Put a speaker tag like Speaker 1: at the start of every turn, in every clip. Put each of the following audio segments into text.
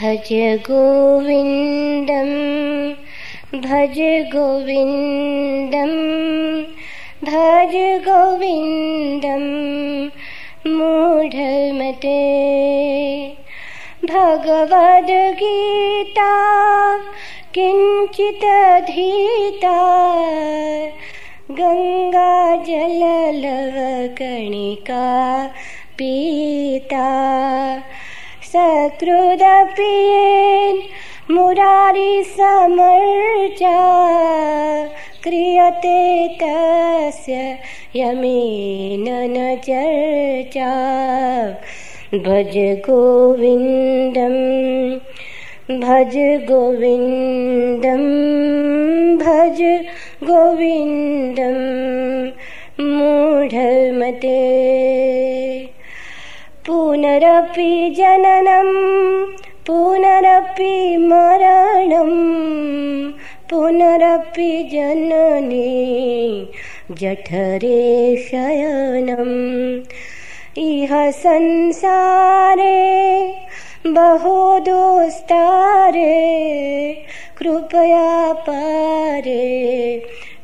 Speaker 1: भज गोविन्दं भज गोविन्दं भज गोविन्दं मूढमते। भगवद्गीता किञ्चिदधीता गङ्गाजललवकणिका पीता सकृदप्रियेन् मुरारिसमर्चा क्रियते तस्य यमेन न चर्चा। भज गोविन्दं भज गोविन्दं भज गोविन्दं मूढमते। पुनरपि जननं पुनरपि मरणं पुनरपि जननी जठरे शयनम्। इह संसारे बहु दोस्तारे कृपया पारे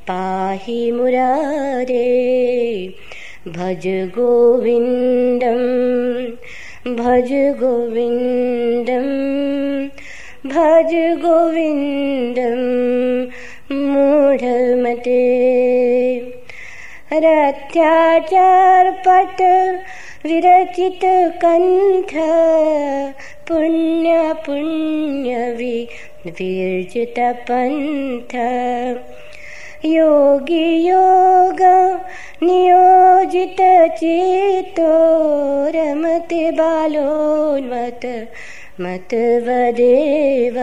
Speaker 1: पाहि मुरारे भज गोविन्दं भज गोविन्दं भज गोविन्दं मूढमते रथ्याचारपट विरचितकण्ठ पुण्यपुण्यवि विर्जितपन्थ योगी योग, नियोजित नियोजितचितो रमते बालोन्मत मतवदेव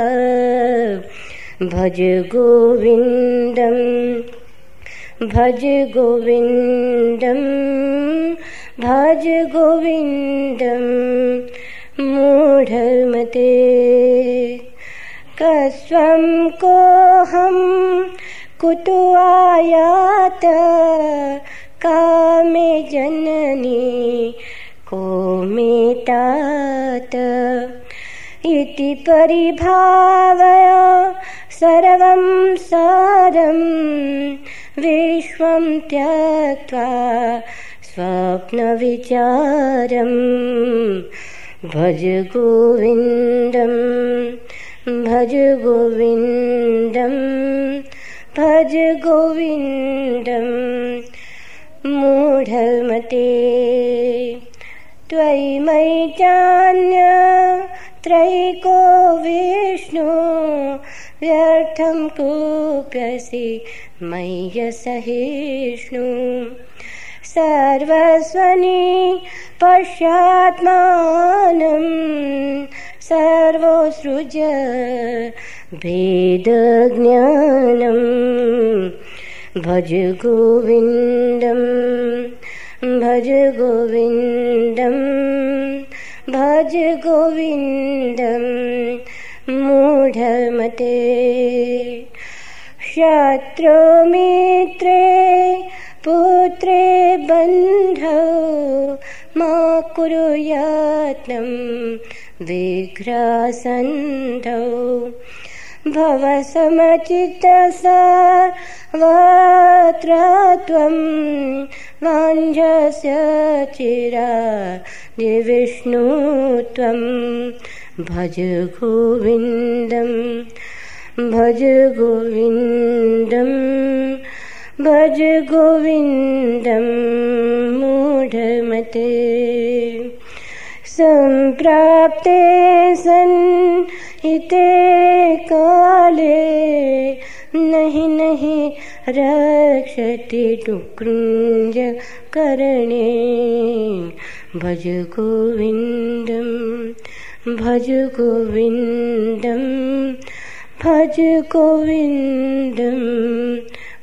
Speaker 1: भज गोविन्दम्, भज गोविन्दं भज गोविंदम गोविन्दं मूढमते। कस्वं कोऽहं कुतो आयात कामे जननी को मे तात। इति परिभावय सर्वं सारं, विश्वं त्यक्त्वा स्वप्नविचारं। भज गोविन्दं भज गोविन्दं। भज गोविंदम मूढमते त्वयि मयि चान्य त्रैको विष्णु व्यर्थं कूप्यसि मय्यसहिष्णु सर्वस्वनि सर्वोसृज भेदज्ञानं भज गोविन्दं भज गोविन्दं भज गोविन्दं मूढमते। शत्रुमित्रे पुत्रे बन्धौ मा कुरुयात्नं विघ्रासन्धौ। भवसमचित्तसावत्र त्वं भज गोविन्दं भज गोविन्दं भज गोविन्दं मूढमते सम्प्राप्ते सन् इते काले नहि नहि रक्षति टुकृञ्ज करणे। भज गोविन्दं भज गोविन्दं भज गोविन्दं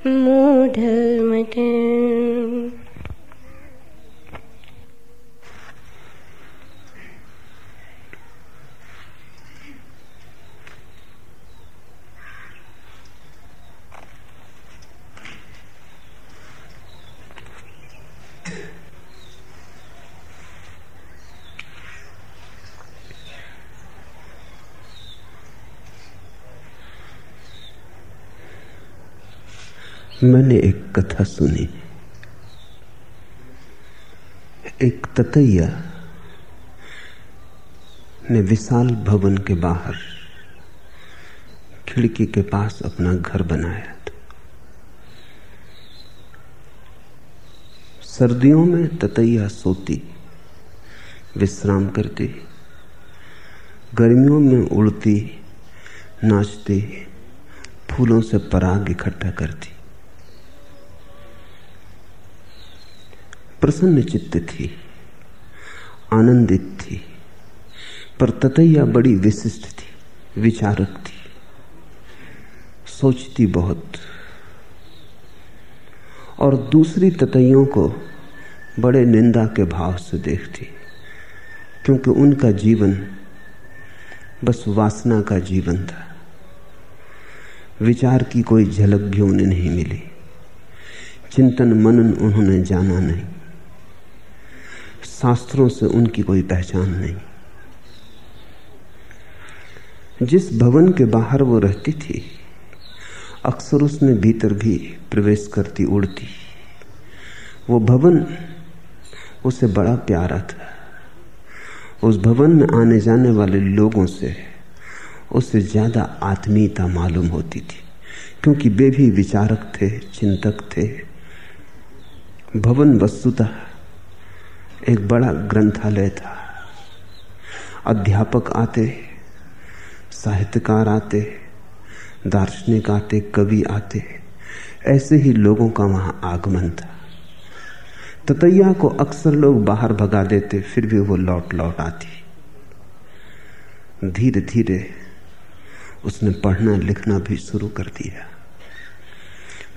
Speaker 1: मूढमते
Speaker 2: मैंने एक कथा सुनी। एक ततैया ने विशाल भवन के बाहर खिड़की के पास अपना घर बनाया था। सर्दियों में ततैया सोती, विश्राम करती, गर्मियों में उड़ती, नाचती, फूलों से पराग इकट्ठा करती। प्रसन्न चित्त थी, आनंदित थी, पर ततैया बड़ी विशिष्ट थी, विचारक थी, सोचती बहुत। और दूसरी ततैयों को बड़े निंदा के भाव से देखती, क्योंकि उनका जीवन बस वासना का जीवन था। विचार की कोई झलक भी उन्हें नहीं मिली। चिंतन मनन उन्होंने जाना नहीं। शास्त्रों से उनकी कोई पहचान नहीं। जिस भवन के बाहर वो रहती थी, अक्सर उसमें भीतर भी प्रवेश करती उड़ती। वो भवन, उसे बड़ा प्यारा था। उस भवन में आने जाने वाले लोगों से उसे ज़्यादा आत्मीयता मालूम होती थी, क्योंकि वे भी विचारक थे, चिंतक थे। भवन वस्तुतः एक बड़ा ग्रंथालय था। अध्यापक आते, साहित्यकार आते, दार्शनिक आते, कवि आते। ऐसे ही लोगों का वहाँ आगमन था। ततैया को अक्सर लोग बाहर भगा देते, फिर भी वो लौट लौट आती। धीरे धीरे उसने पढ़ना लिखना भी शुरू कर दिया।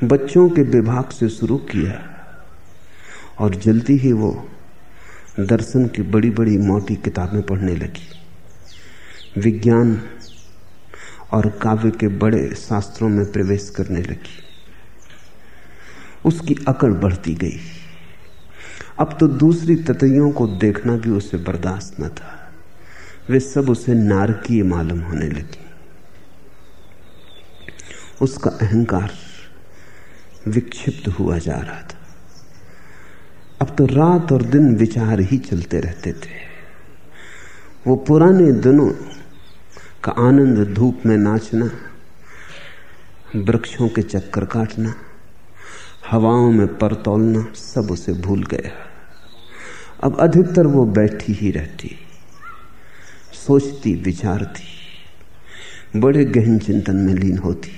Speaker 2: बच्चों के विभाग से शुरू किया और जल्दी ही वो दर्शन की बड़ी बड़ी मोटी किताबें पढ़ने लगी। विज्ञान और काव्य के बड़े शास्त्रों में प्रवेश करने लगी। उसकी अकड़ बढ़ती गई। अब तो दूसरी ततैयों को देखना भी उसे बर्दाश्त न था। वे सब उसे नारकीय मालूम होने लगी। उसका अहंकार विक्षिप्त हुआ जा रहा था। अब तो रात और दिन विचार ही चलते रहते थे। वो पुराने दिनों का आनंद धूप में नाचना, वृक्षों के चक्कर काटना, हवाओं में पर तोलना, सब उसे भूल गया। अब अधिकतर वो बैठी ही रहती, सोचती, विचारती, बड़े गहन चिंतन में लीन होती,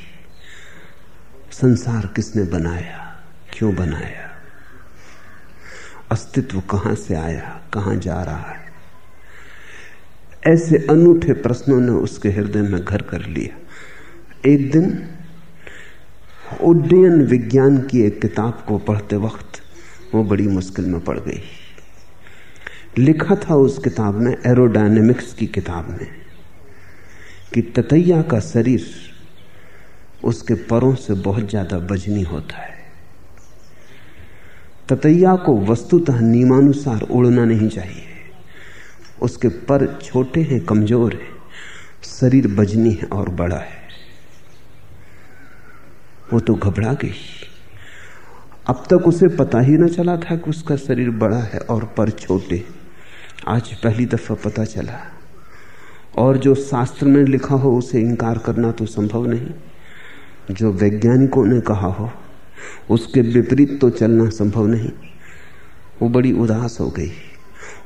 Speaker 2: संसार किसने बनाया, क्यों बनाया? अस्तित्व कहाँ से आया, कहाँ जा रहा है? ऐसे अनूठे प्रश्नों ने उसके हृदय में घर कर लिया। एक दिन, उड्डयन विज्ञान की एक किताब को पढ़ते वक्त वो बड़ी मुश्किल में पड़ गई। लिखा था उस किताब में, एरोडायनेमिक्स की किताब में, कि ततैया का शरीर उसके परों से बहुत ज़्यादा बजनी होता है। ततैया को वस्तुतः नियमानुसार उड़ना नहीं चाहिए। उसके पर छोटे हैं, कमज़ोर है। शरीर बजनी है और बड़ा है। वो तो घबरा गई। अब तक उसे पता ही ना चला था कि उसका शरीर बड़ा है और पर छोटे आज पहली दफ़ा पता चला। और जो शास्त्र में लिखा हो, उसे इनकार करना तो संभव नहीं। जो वैज्ञानिकों ने कहा हो उसके विपरीत तो चलना संभव नहीं। वो बड़ी उदास हो गई।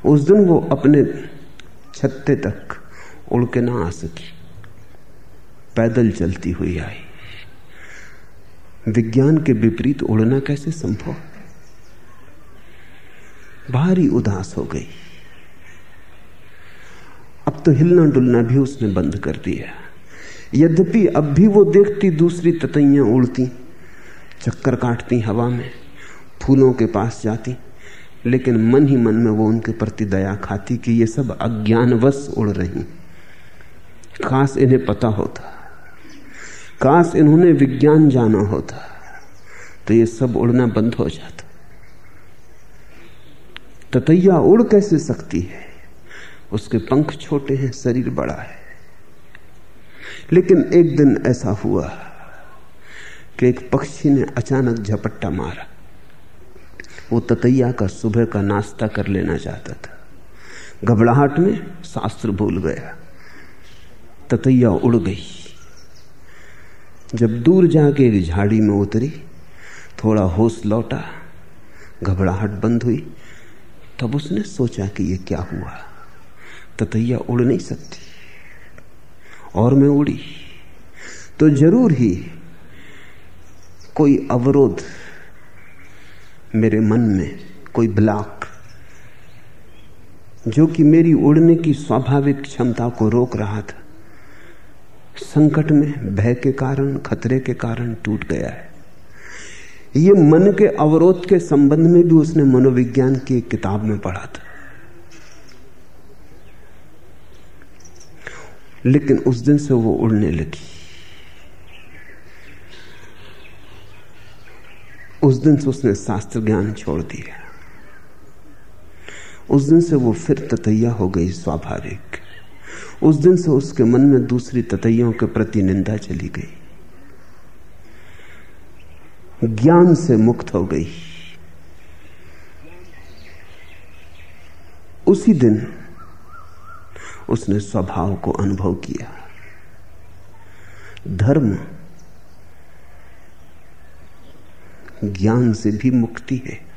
Speaker 2: उस दिन वो अपने छत्ते तक उड़ के ना आ सकी। पैदल चलती हुई आई। विज्ञान के विपरीत उड़ना कैसे संभव? भारी उदास हो गई। अब तो हिलना डुलना भी उसने बंद कर दिया। यद्यपि अब भी वो देखती दूसरी ततैया उड़ती। चक्कर काटती हवा में, फूलों के पास जाती, लेकिन मन ही मन में वो उनके प्रति दया खाती कि ये सब अज्ञानवश उड़ रही। खास इन्हें पता होता, काश इन्होंने विज्ञान जाना होता तो ये सब उड़ना बंद हो जाता। ततैया उड़ कैसे सकती है? उसके पंख छोटे हैं, शरीर बड़ा है। लेकिन एक दिन ऐसा हुआ कि एक पक्षी ने अचानक झपट्टा मारा। वो ततैया का, सुबह का नाश्ता कर लेना चाहता था। घबराहट में शास्त्र भूल गया। ततैया उड़ गई। जब दूर जाके एक झाड़ी में उतरी, थोड़ा होश लौटा, घबराहट बंद हुई, तब उसने सोचा कि ये क्या हुआ। ततैया उड़ नहीं सकती। और मैं उड़ी। तो ज़रूर ही कोई अवरोध मेरे मन में, कोई ब्लॉक, जो कि मेरी उड़ने की स्वाभाविक क्षमता को रोक रहा था, संकट में, भय के कारण, खतरे के कारण टूट गया है। ये मन के अवरोध के संबंध में भी उसने मनोविज्ञान की एक किताब में पढ़ा था। लेकिन उस दिन से वो उड़ने लगी। उस दिन से उसने शास्त्र ज्ञान छोड़ दिया। उस दिन से वो फिर ततैया हो गई स्वाभाविक। उस दिन से उसके मन में दूसरी ततैयों के प्रति निंदा चली गई। ज्ञान से मुक्त हो गई। उसी दिन उसने स्वभाव को अनुभव किया। धर्म ज्ञान से भी मुक्ति है।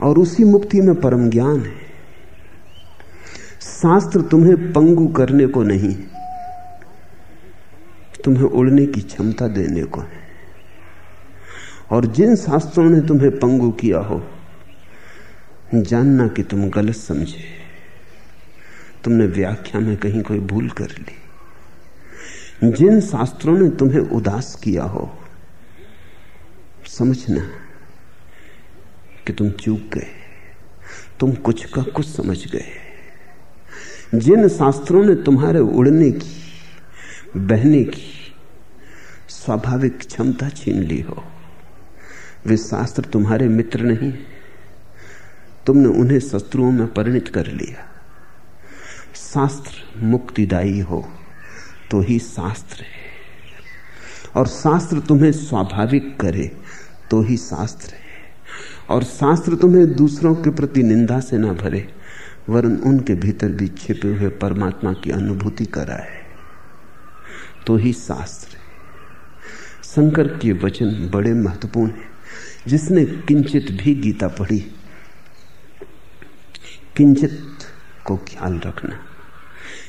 Speaker 2: और उसी मुक्ति में परम ज्ञान है। शास्त्र तुम्हें पंगु करने को नहीं, तुम्हें उड़ने की क्षमता देने को है। और जिन शास्त्रों ने तुम्हें पंगु किया हो, जानना कि तुम गलत समझे। तुमने व्याख्या में कहीं कोई भूल कर ली। जिन शास्त्रों ने तुम्हें उदास किया हो समझना कि तुम चूक गए। तुम कुछ का कुछ समझ गए। जिन शास्त्रों ने तुम्हारे उड़ने की, बहने की स्वाभाविक क्षमता छीन ली हो, वे शास्त्र तुम्हारे मित्र नहीं तुमने उन्हें शत्रुओं में परिणित कर लिया। शास्त्र मुक्तिदायी हो तो ही शास्त्र है। और शास्त्र तुम्हें स्वाभाविक करे। तो ही शास्त्र है। और शास्त्र तुम्हें दूसरों के प्रति निंदा से ना भरे, वरन उनके भीतर भी छिपे हुए परमात्मा की अनुभूति कराए। तो ही शास्त्र है। शंकर के वचन बड़े महत्वपूर्ण हैं। जिसने किंचित भी गीता पढ़ी, किंचित को ख्याल रखना।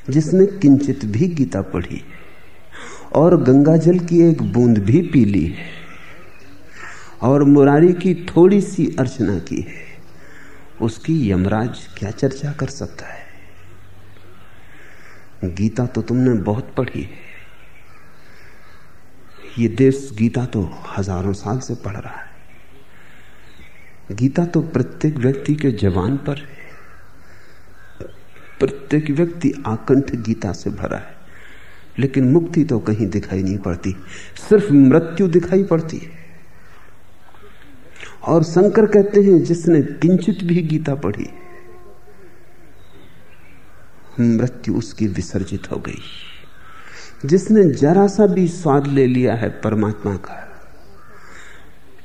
Speaker 2: जिसने किंचित भी गीता पढ़ी और गंगा जल की एक बूंद भी पी ली है। और मुरारी की थोड़ी सी अर्चना की है। उसकी यमराज क्या चर्चा कर सकता है? गीता तो तुमने बहुत पढ़ी है। ये देश गीता तो हज़ारों साल से पढ़ रहा है। गीता तो प्रत्येक व्यक्ति के जवान पर है। प्रत्येक व्यक्ति आकंठ गीता से भरा है। लेकिन मुक्ति तो कहीं दिखाई नहीं पड़ती। सिर्फ़ मृत्यु दिखाई पड़ती है। और शंकर कहते हैं, जिसने किंचित भी गीता पढ़ी, मृत्यु उसकी विसर्जित हो गई। जिसने जरा सा भी स्वाद ले लिया है परमात्मा का,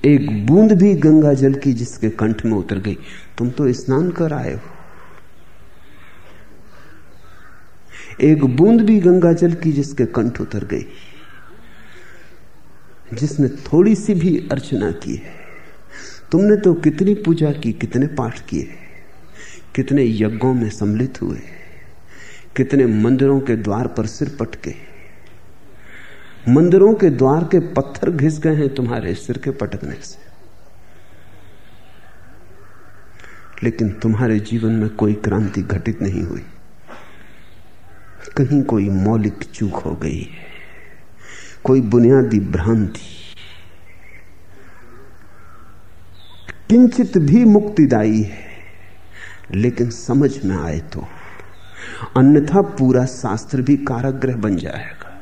Speaker 2: एक बूंद भी गंगा जल की जिसके कंठ में उतर गई। तुम तो स्नान कर आए हो। एक बूंद भी गंगा जल की जिसके कंठ उतर गई। जिसने थोड़ी सी भी अर्चना की है। तुमने तो कितनी पूजा की, कितने पाठ किए, कितने यज्ञों में सम्मिलित हुए, कितने मंदिरों के द्वार पर सिर पटके। मंदिरों के द्वार के पत्थर घिस गए हैं तुम्हारे सिर के पटकने से। लेकिन तुम्हारे जीवन में कोई क्रांति घटित नहीं हुई। कहीं कोई मौलिक चूक हो गई है। कोई बुनियादी भ्रांति किंचित भी मुक्तिदायी है। लेकिन समझ में आए तो अन्यथा पूरा शास्त्र भी काराग्रह बन जाएगा।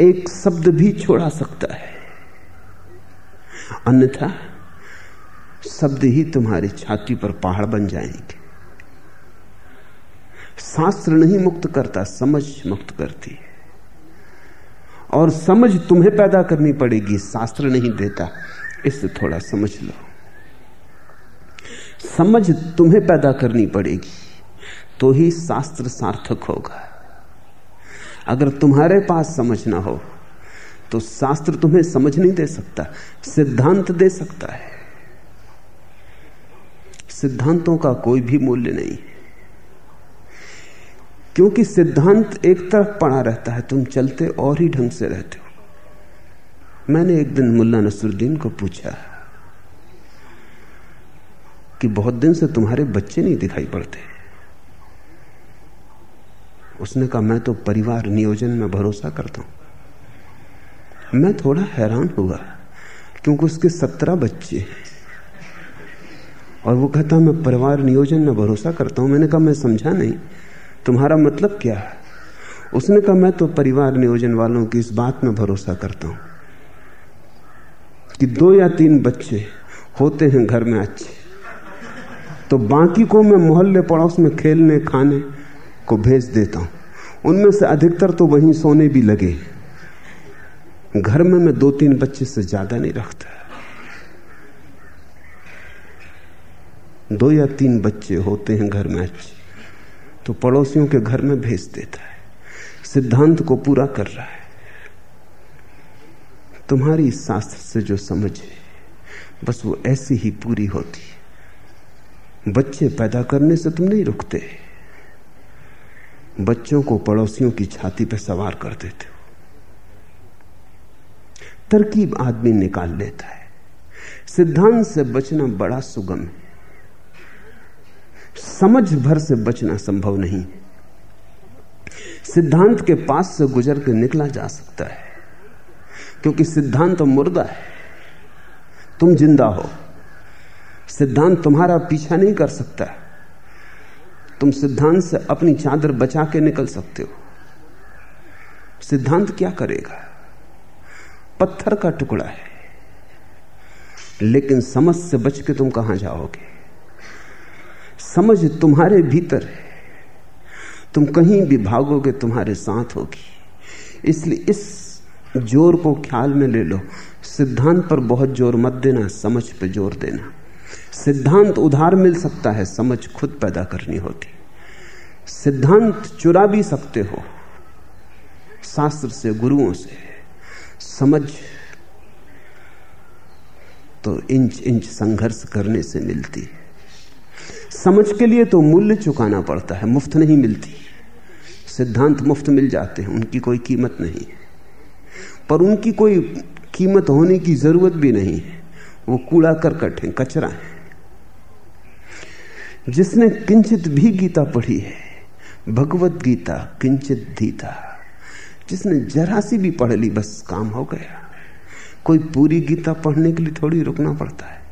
Speaker 2: एक शब्द भी छोड़ा सकता है। अन्यथा शब्द ही तुम्हारी छाती पर पहाड़ बन जाएँगे। शास्त्र नहीं मुक्त करता, समझ मुक्त करती है। और समझ तुम्हें पैदा करनी पड़ेगी, शास्त्र नहीं देता। इससे थोड़ा समझ लो। समझ तुम्हें पैदा करनी पड़ेगी तो ही शास्त्र सार्थक होगा। अगर तुम्हारे पास समझ ना हो तो शास्त्र तुम्हें समझ नहीं दे सकता, सिद्धांत दे सकता है। सिद्धांतों का कोई भी मूल्य नहीं। क्योंकि सिद्धांत एक तरफ़ पड़ा रहता है, तुम चलते और ही ढंग से रहते हो। मैंने एक दिन मुल्ला नसरुद्दीन को पूछा कि बहुत दिन से तुम्हारे बच्चे नहीं दिखाई पड़ते। उसने कहा, मैं तो परिवार नियोजन में भरोसा करता हूँ। मैं थोड़ा हैरान हुआ क्योंकि उसके सत्रह बच्चे हैं। और वो कहता, मैं परिवार नियोजन में भरोसा करता हूँ। मैंने कहा, मैं समझा नहीं। तुम्हारा मतलब क्या है? उसने कहा, मैं तो परिवार नियोजन वालों की इस बात में भरोसा करता हूँ कि दो या तीन बच्चे होते हैं घर में अच्छे। तो बाकी को मैं मोहल्ले पड़ोस में खेलने, खाने को भेज देता हूँ। उनमें से अधिकतर तो वहीं सोने भी लगे घर में मैं दो तीन बच्चे से ज़्यादा नहीं रखता। दो या तीन बच्चे होते हैं घर में अच्छे। तो पड़ोसियों के घर में भेज देता है। सिद्धांत को पूरा कर रहा है। तुम्हारी शास्त्र से जो समझ है बस वो ऐसी ही पूरी होती है। बच्चे पैदा करने से तुम नहीं रुकते। बच्चों को पड़ोसियों की छाती पर सवार कर देते हो। तरकीब आदमी निकाल लेता है। सिद्धांत से बचना बड़ा सुगम है। समझ भर से बचना संभव नहीं सिद्धांत के पास से गुजर के निकला जा सकता है। क्योंकि सिद्धांत तो मुर्दा है। तुम ज़िंदा हो। सिद्धांत तुम्हारा पीछा नहीं कर सकता तुम सिद्धांत से अपनी चादर बचा के निकल सकते हो। सिद्धांत क्या करेगा? पत्थर का टुकड़ा है। लेकिन समझ से बच के तुम कहाँ जाओगे? समझ तुम्हारे भीतर है। तुम कहीं भी भागोगे, तुम्हारे साथ होगी। इसलिए इस ज़ोर को ख्याल में ले लो। सिद्धांत पर बहुत ज़ोर मत देना, समझ पर ज़ोर देना। सिद्धांत उधार मिल सकता है, समझ खुद पैदा करनी होती। सिद्धांत चुरा भी सकते हो, शास्त्र से, गुरुओं से। समझ तो इंच इंच संघर्ष करने से मिलती है। समझ के लिए तो मूल्य चुकाना पड़ता है, मुफ़्त नहीं मिलती। सिद्धांत मुफ़्त मिल जाते हैं, उनकी कोई कीमत नहीं पर उनकी कोई कीमत होने की ज़रूरत भी नहीं है। वो कूड़ा करकट है, कचरा है। जिसने किंचित भी गीता पढ़ी है, भगवत गीता किंचित धीता जिसने जरा सी भी पढ़ ली, बस काम हो गया। कोई पूरी गीता पढ़ने के लिए थोड़ी रुकना पड़ता है।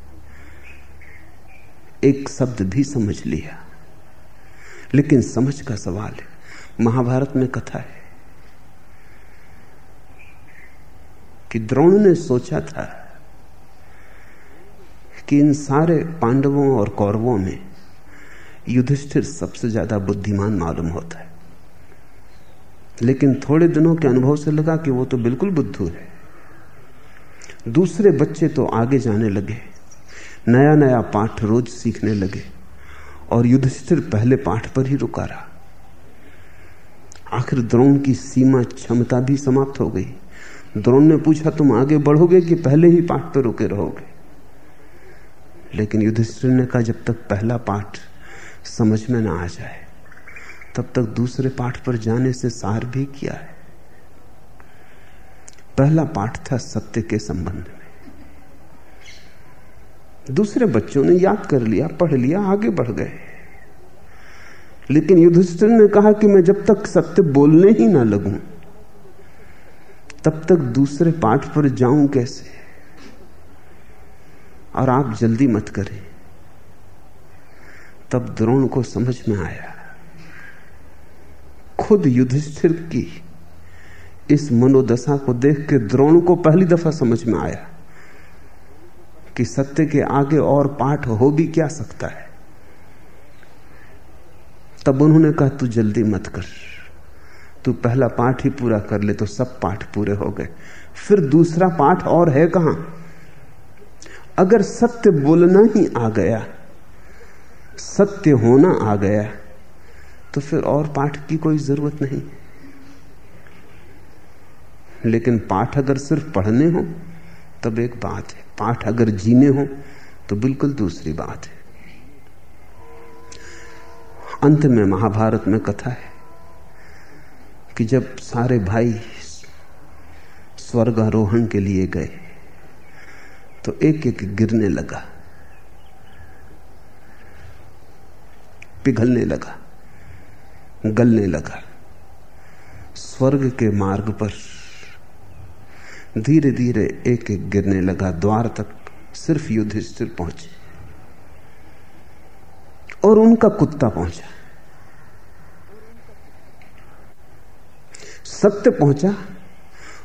Speaker 2: एक शब्द भी समझ लिया। लेकिन समझ का सवाल है, महाभारत में कथा है कि द्रोण ने सोचा था कि इन सारे पांडवों और कौरवों में युधिष्ठिर सबसे ज़्यादा बुद्धिमान मालूम होता है। लेकिन थोड़े दिनों के अनुभव से लगा कि वो तो बिल्कुल बुद्धू है। दूसरे बच्चे तो आगे जाने लगे नया नया पाठ रोज सीखने लगे, और युधिष्ठिर पहले पाठ पर ही रुका रहा। आखिर द्रोण की सीमा क्षमता भी समाप्त हो गई। द्रोण ने पूछा, तुम आगे बढ़ोगे कि पहले ही पाठ पर रुके रहोगे? लेकिन युधिष्ठिर ने कहा, जब तक पहला पाठ समझ में ना आ जाए, तब तक दूसरे पाठ पर जाने से सार भी किया है। पहला पाठ था सत्य के संबंध में। दूसरे बच्चों ने याद कर लिया, पढ़ लिया, आगे बढ़ गए। लेकिन युधिष्ठिर ने कहा कि मैं जब तक सत्य बोलने ही ना लगूं, तब तक दूसरे पाठ पर जाऊँ कैसे? और आप जल्दी मत करें। तब द्रोण को समझ में आया। खुद युधिष्ठिर की इस मनोदशा को देख के द्रोण को पहली दफ़ा समझ में आया कि सत्य के आगे और पाठ हो भी क्या सकता है। तब उन्होंने कहा, तू जल्दी मत कर। तू पहला पाठ ही पूरा कर ले तो सब पाठ पूरे हो गए। फिर दूसरा पाठ और है कहाँ? अगर सत्य बोलना ही आ गया, सत्य होना आ गया तो फिर और पाठ की कोई ज़रूरत नहीं। लेकिन पाठ अगर सिर्फ़ पढ़ने हो, तब एक बात है। पाठ अगर जीने हो तो बिल्कुल दूसरी बात है। अंत में महाभारत में कथा है कि जब सारे भाई स्वर्ग आरोहण के लिए गए तो एक एक गिरने लगा। पिघलने लगा, गलने लगा। स्वर्ग के मार्ग पर धीरे धीरे एक एक गिरने लगा, द्वार तक सिर्फ़ युधिष्ठिर पहुँचे और उनका कुत्ता पहुँचा। सत्य पहुँचा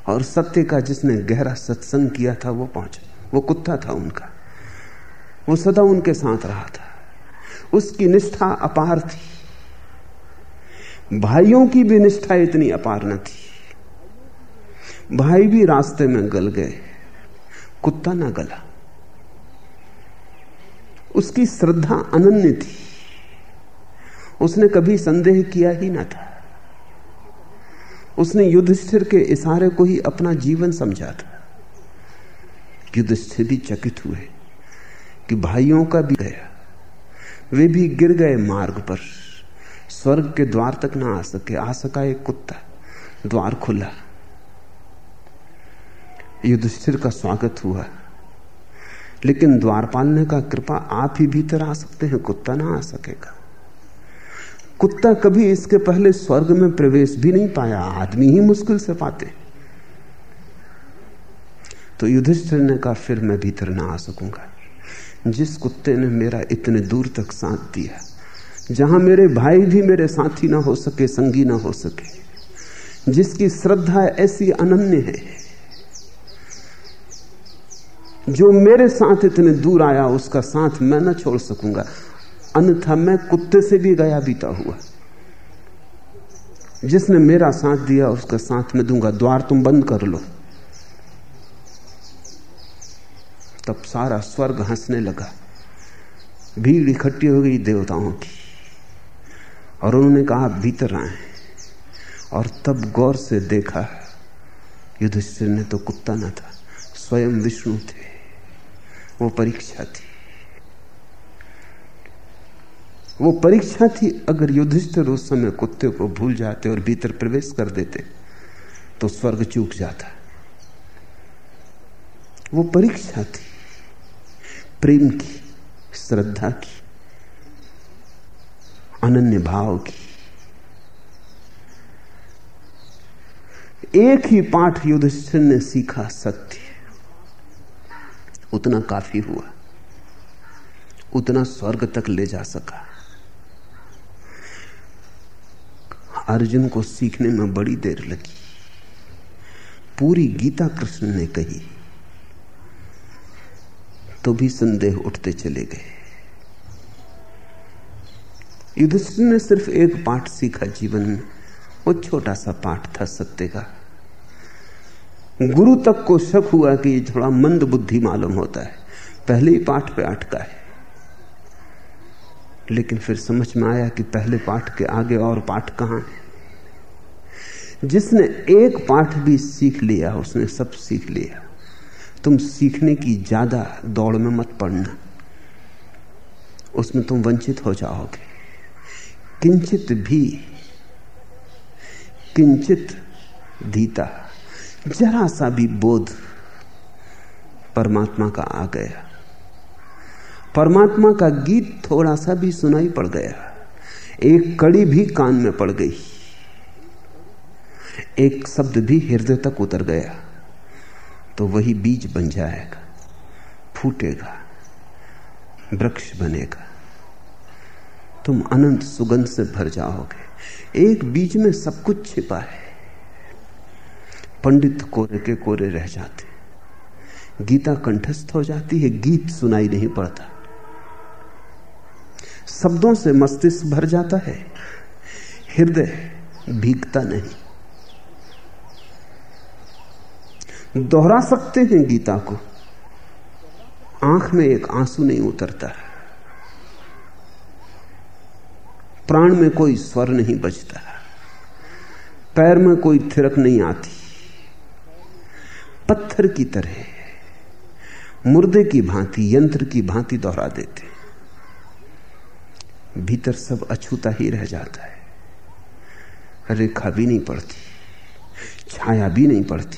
Speaker 2: और सत्य का जिसने गहरा सत्संग किया था वो पहुँचा। वो कुत्ता था उनका। वो सदा उनके साथ रहा था। उसकी निष्ठा अपार थी। भाइयों की भी निष्ठा इतनी अपार न थी। भाई भी रास्ते में गल गए। कुत्ता ना गला। उसकी श्रद्धा अनन्य थी। उसने कभी संदेह किया ही ना था। उसने युधिष्ठिर के इशारे को ही अपना जीवन समझा था। युधिष्ठिर भी चकित हुए कि भाइयों का भी गया। वे भी गिर गए मार्ग पर। स्वर्ग के द्वार तक ना आ सके। आ सका एक कुत्ता। द्वार खुला। युधिष्ठिर का स्वागत हुआ। लेकिन द्वारपाल ने का कृपा आप ही भीतर आ सकते हैं। कुत्ता ना आ सकेगा। कुत्ता कभी इसके पहले स्वर्ग में प्रवेश भी नहीं पाया। आदमी ही मुश्किल से पाते। तो युधिष्ठिर ने कहा, फिर मैं भीतर ना आ सकूँगा। जिस कुत्ते ने मेरा इतने दूर तक साथ दिया, जहाँ मेरे भाई भी मेरे साथी ना हो सके, संगी ना हो सके, जिसकी श्रद्धा ऐसी अनन्य है, जो मेरे साथ इतने दूर आया, उसका साथ मैं ना छोड़ सकूँगा। अन्यथा मैं कुत्ते से भी गया बीता हुआ। जिसने मेरा साथ दिया, उसका साथ में दूँगा। द्वार तुम बंद कर लो। तब सारा स्वर्ग हंसने लगा। भीड़ इकट्ठी हो गई देवताओं की। और उन्होंने कहा, भीतर आए। और तब गौर से देखा, युधिष्ठिर ने तो कुत्ता ना था, स्वयं विष्णु थे। वो परीक्षा थी। वो परीक्षा थी, अगर युधिष्ठिर उस समय कुत्ते को भूल जाते और भीतर प्रवेश कर देते तो स्वर्ग चूक जाता। वो परीक्षा थी। प्रेम की, श्रद्धा की, अनन्य भाव की। एक ही पाठ युधिष्ठिर ने सीखा सत्य। उतना काफ़ी हुआ। उतना स्वर्ग तक ले जा सका। अर्जुन को सीखने में बड़ी देर लगी। पूरी गीता कृष्ण ने कही। तो भी संदेह उठते चले गए। युधिष्ठिर ने सिर्फ़ एक पाठ सीखा जीवन। में वो छोटा सा पाठ था सत्य का। गुरु तक को शक हुआ कि ये थोड़ा मंद बुद्धि मालूम होता है। पहले ही पाठ पे अटका है। लेकिन फिर समझ में आया कि पहले पाठ के आगे और पाठ कहाँ है। जिसने एक पाठ भी सीख लिया, उसने सब सीख लिया। तुम सीखने की ज़्यादा दौड़ में मत पड़ना। उसमें तुम वंचित हो जाओगे। किंचित भी, किंचित धीता जरा सा भी बोध परमात्मा का आ गया। परमात्मा का गीत थोड़ा सा भी सुनाई पड़ गया। एक कड़ी भी कान में पड़ गई। एक शब्द भी हृदय तक उतर गया। तो वही बीज बन जाएगा, फूटेगा, वृक्ष बनेगा। तुम अनंत सुगंध से भर जाओगे। एक बीज में सब कुछ छिपा है। पंडित कोरे के कोरे रह जाते। गीता कंठस्थ हो जाती है, गीत सुनाई नहीं पड़ता। शब्दों से मस्तिष्क भर जाता है। हृदय भीगता नहीं। दोहरा सकते हैं गीता को। आँख में एक आँसू नहीं उतरता। प्राण में कोई स्वर नहीं बजता। पैर में कोई थिरक नहीं आती। पत्थर की तरह, मुर्दे की भांति, यंत्र की भांति दोहरा देते भीतर सब अछूता ही रह जाता है। रेखा भी नहीं पड़ती, छाया भी नहीं पड़ती।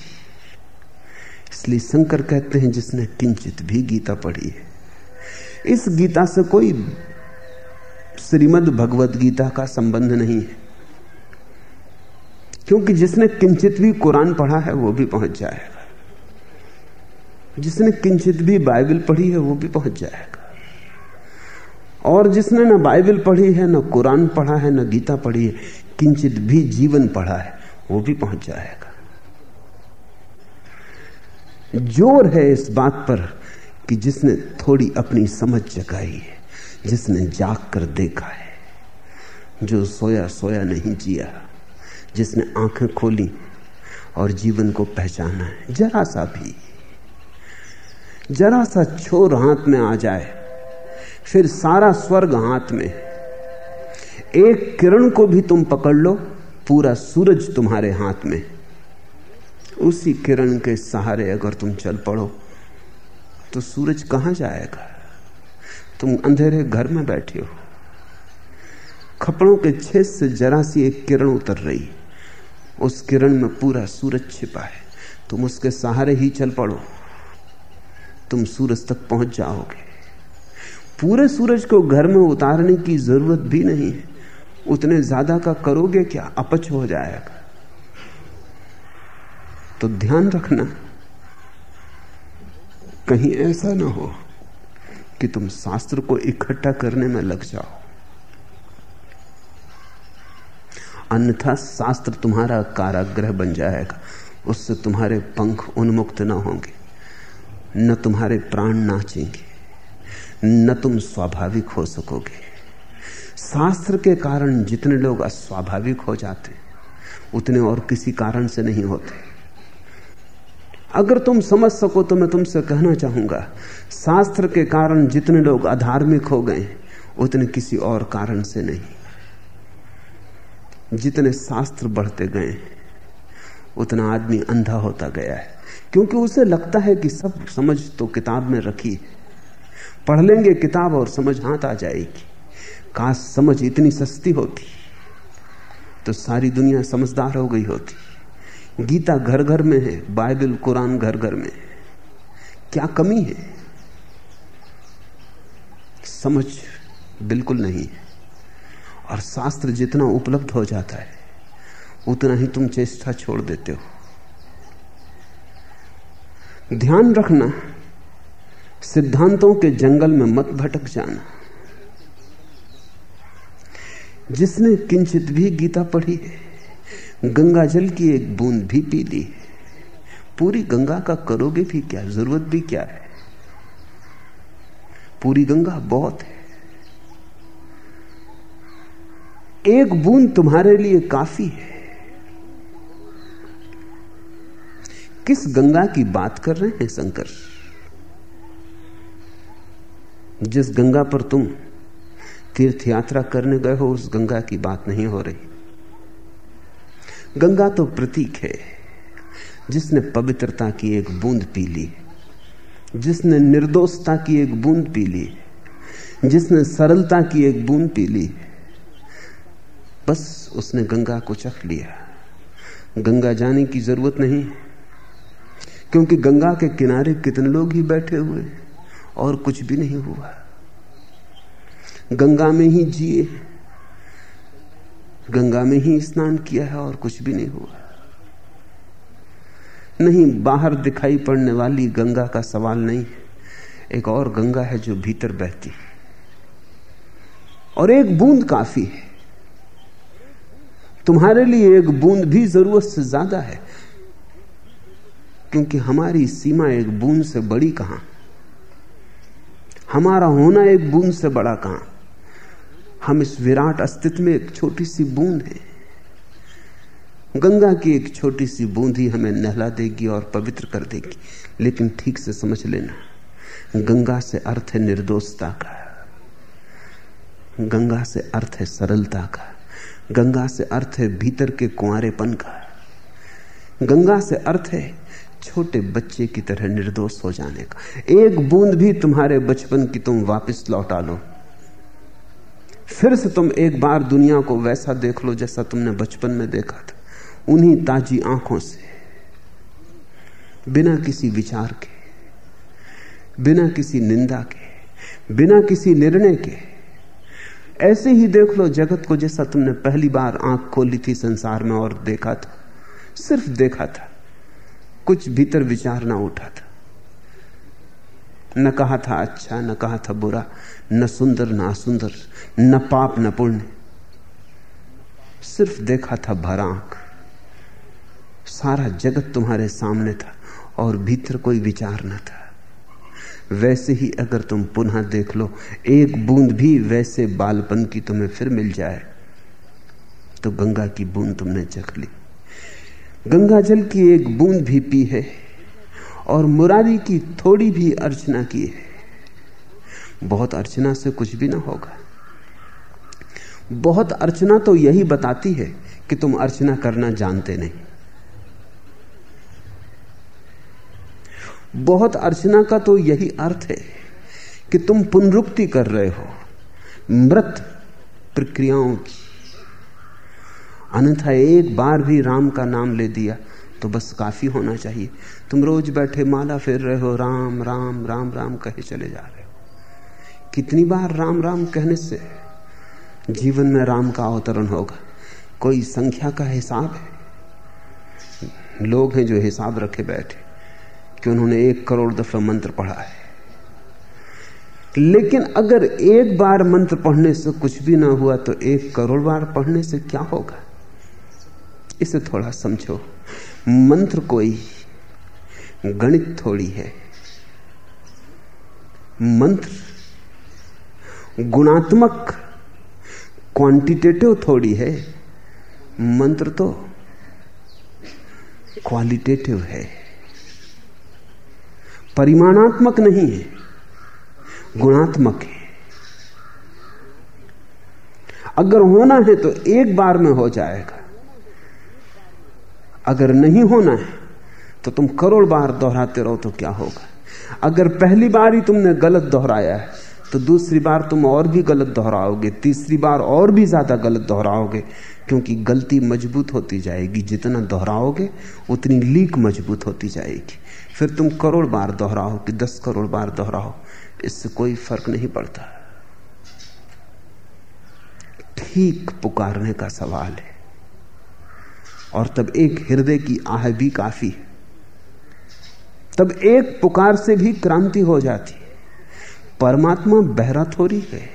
Speaker 2: इसलिए शंकर कहते हैं, जिसने किंचित भी गीता पढ़ी है। इस गीता से कोई श्रीमद भगवत गीता का संबंध नहीं है। क्योंकि जिसने किंचित भी कुरान पढ़ा है, वो भी पहुँच जाएगा। जिसने किंचित भी बाइबल पढ़ी है, वो भी पहुँच जाएगा। और जिसने न बाइबल पढ़ी है, न कुरान पढ़ा है, न गीता पढ़ी है, किंचित भी जीवन पढ़ा है, वो भी पहुँच जाएगा। ज़ोर है इस बात पर कि जिसने थोड़ी अपनी समझ जगाई है, जिसने जाग कर देखा है, जो सोया सोया नहीं जिया, जिसने आँखें खोली और जीवन को पहचाना है, जरा सा भी, जरा सा छोर हाथ में आ जाए, फिर सारा स्वर्ग हाथ में। एक किरण को भी तुम पकड़ लो, पूरा सूरज तुम्हारे हाथ में। उसी किरण के सहारे अगर तुम चल पड़ो तो सूरज कहाँ जाएगा? तुम अंधेरे घर में बैठे हो। खपड़ों के छेद से जरा सी एक किरण उतर रही। उस किरण में पूरा सूरज छिपा है। तुम उसके सहारे ही चल पड़ो। तुम सूरज तक पहुँच जाओगे। पूरे सूरज को घर में उतारने की ज़रूरत भी नहीं है। उतने ज़्यादा का करोगे क्या? अपच हो जाएगा। तो ध्यान रखना। कहीं ऐसा ना हो कि तुम शास्त्र को इकट्ठा करने में लग जाओ। अन्यथा शास्त्र तुम्हारा कारागृह बन जाएगा। उससे तुम्हारे पंख उन्मुक्त ना होंगे, न तुम्हारे प्राण नाचेंगे, न तुम स्वाभाविक हो सकोगे। शास्त्र के कारण जितने लोग अस्वाभाविक हो जाते, उतने और किसी कारण से नहीं होते। अगर तुम समझ सको तो मैं तुमसे कहना चाहूँगा, शास्त्र के कारण जितने लोग अधार्मिक हो गए, उतने किसी और कारण से नहीं। जितने शास्त्र बढ़ते गए, उतना आदमी अंधा होता गया है। क्योंकि उसे लगता है कि सब समझ तो किताब में रखी है। पढ़ लेंगे किताब और समझ हाथ आ जाएगी। काश समझ इतनी सस्ती होती तो सारी दुनिया समझदार हो गई होती। गीता घर घर में है, बाइबल, कुरान घर घर में क्या कमी है? समझ बिल्कुल नहीं है। और शास्त्र जितना उपलब्ध हो जाता है, उतना ही तुम चेष्टा छोड़ देते हो। ध्यान रखना, सिद्धांतों के जंगल में मत भटक जाना। जिसने किंचित भी गीता पढ़ी है गंगा जल की एक बूंद भी पी ली पूरी गंगा का करोगे भी क्या? ज़रूरत भी क्या है? पूरी गंगा बहुत है। एक बूंद तुम्हारे लिए काफ़ी है। किस गंगा की बात कर रहे हैं, शंकर? जिस गंगा पर तुम तीर्थ यात्रा करने गए हो, उस गंगा की बात नहीं हो रही। गंगा तो प्रतीक है। जिसने पवित्रता की एक बूंद पी ली, जिसने निर्दोषता की एक बूंद पी ली, जिसने सरलता की एक बूंद पी ली, बस उसने गंगा को चख लिया। गंगा जाने की ज़रूरत नहीं, क्योंकि गंगा के किनारे कितने लोग ही बैठे हुए और कुछ भी नहीं हुआ। गंगा में ही जिए। गंगा में ही स्नान किया है और कुछ भी नहीं हुआ। नहीं, बाहर दिखाई पड़ने वाली गंगा का सवाल नहीं एक और गंगा है जो भीतर बहती और एक बूंद काफ़ी है। तुम्हारे लिए एक बूंद भी ज़रूरत से ज़्यादा है, क्योंकि हमारी सीमा एक बूंद से बड़ी कहाँ? हमारा होना एक बूंद से बड़ा कहाँ? हम इस विराट अस्तित्व में एक छोटी सी बूंद है। गंगा की एक छोटी सी बूंद ही हमें नहला देगी और पवित्र कर देगी। लेकिन ठीक से समझ लेना, गंगा से अर्थ है निर्दोषता का। गंगा से अर्थ है सरलता का। गंगा से अर्थ है भीतर के कुआरेपन का। गंगा से अर्थ है छोटे बच्चे की तरह निर्दोष हो जाने का। एक बूंद भी तुम्हारे बचपन की तुम वापस लौटा लो। फिर से तुम एक बार दुनिया को वैसा देख लो जैसा तुमने बचपन में देखा था, उन्हीं ताजी आँखों से, बिना किसी विचार के, बिना किसी निंदा के, बिना किसी निर्णय के, ऐसे ही देख लो जगत को जैसा तुमने पहली बार आँख खोली थी संसार में और देखा था, सिर्फ़ देखा था, कुछ भीतर विचार ना उठा था। न कहा था अच्छा न कहा था बुरा न सुंदर, न असुंदर, न पाप, न पुण्य। सिर्फ़ देखा था भर आँख। सारा जगत तुम्हारे सामने था और भीतर कोई विचार न था। वैसे ही अगर तुम पुनः देख लो, एक बूंद भी वैसे बालपन की तुम्हें फिर मिल जाए तो गंगा की बूंद तुमने चख ली। गंगा जल की एक बूंद भी पी है और मुरारी की थोड़ी भी अर्चना की है। बहुत अर्चना से कुछ भी ना होगा। बहुत अर्चना तो यही बताती है कि तुम अर्चना करना जानते नहीं। बहुत अर्चना का तो यही अर्थ है कि तुम पुनरुक्ति कर रहे हो, मृत प्रक्रियाओं की। अन्यथा एक बार भी राम का नाम ले दिया तो बस काफ़ी होना चाहिए। तुम रोज बैठे माला फेर रहे हो, राम राम राम राम कहे चले जा रहे कितनी बार राम राम कहने से जीवन में राम का अवतरण होगा। कोई संख्या का हिसाब है? लोग हैं जो हिसाब रखे बैठे कि उन्होंने एक करोड़ दफ़ा मंत्र पढ़ा है। लेकिन अगर एक बार मंत्र पढ़ने से कुछ भी ना हुआ तो एक करोड़ बार पढ़ने से क्या होगा? इसे थोड़ा समझो। मंत्र कोई गणित थोड़ी है। मंत्र गुणात्मक क्वांटिटेटिव थोड़ी है। मंत्र तो क्वालिटेटिव है। परिमाणात्मक नहीं है, गुणात्मक है। अगर होना है तो एक बार में हो जाएगा। अगर नहीं होना है तो तुम करोड़ बार दोहराते रहो तो क्या होगा। अगर पहली बार ही तुमने गलत दोहराया है तो दूसरी बार तुम और भी गलत दोहराओगे, तीसरी बार और भी ज़्यादा गलत दोहराओगे, क्योंकि गलती मज़बूत होती जाएगी। जितना दोहराओगे, उतनी लीक मज़बूत होती जाएगी। फिर तुम करोड़ बार दोहराओ कि दस करोड़ बार दोहराओ, इससे कोई फ़र्क नहीं पड़ता। ठीक पुकारने का सवाल है। और तब एक हृदय की आह भी काफ़ी है। तब एक पुकार से भी क्रांति हो जाती है। परमात्मा बहरा थोड़ी है।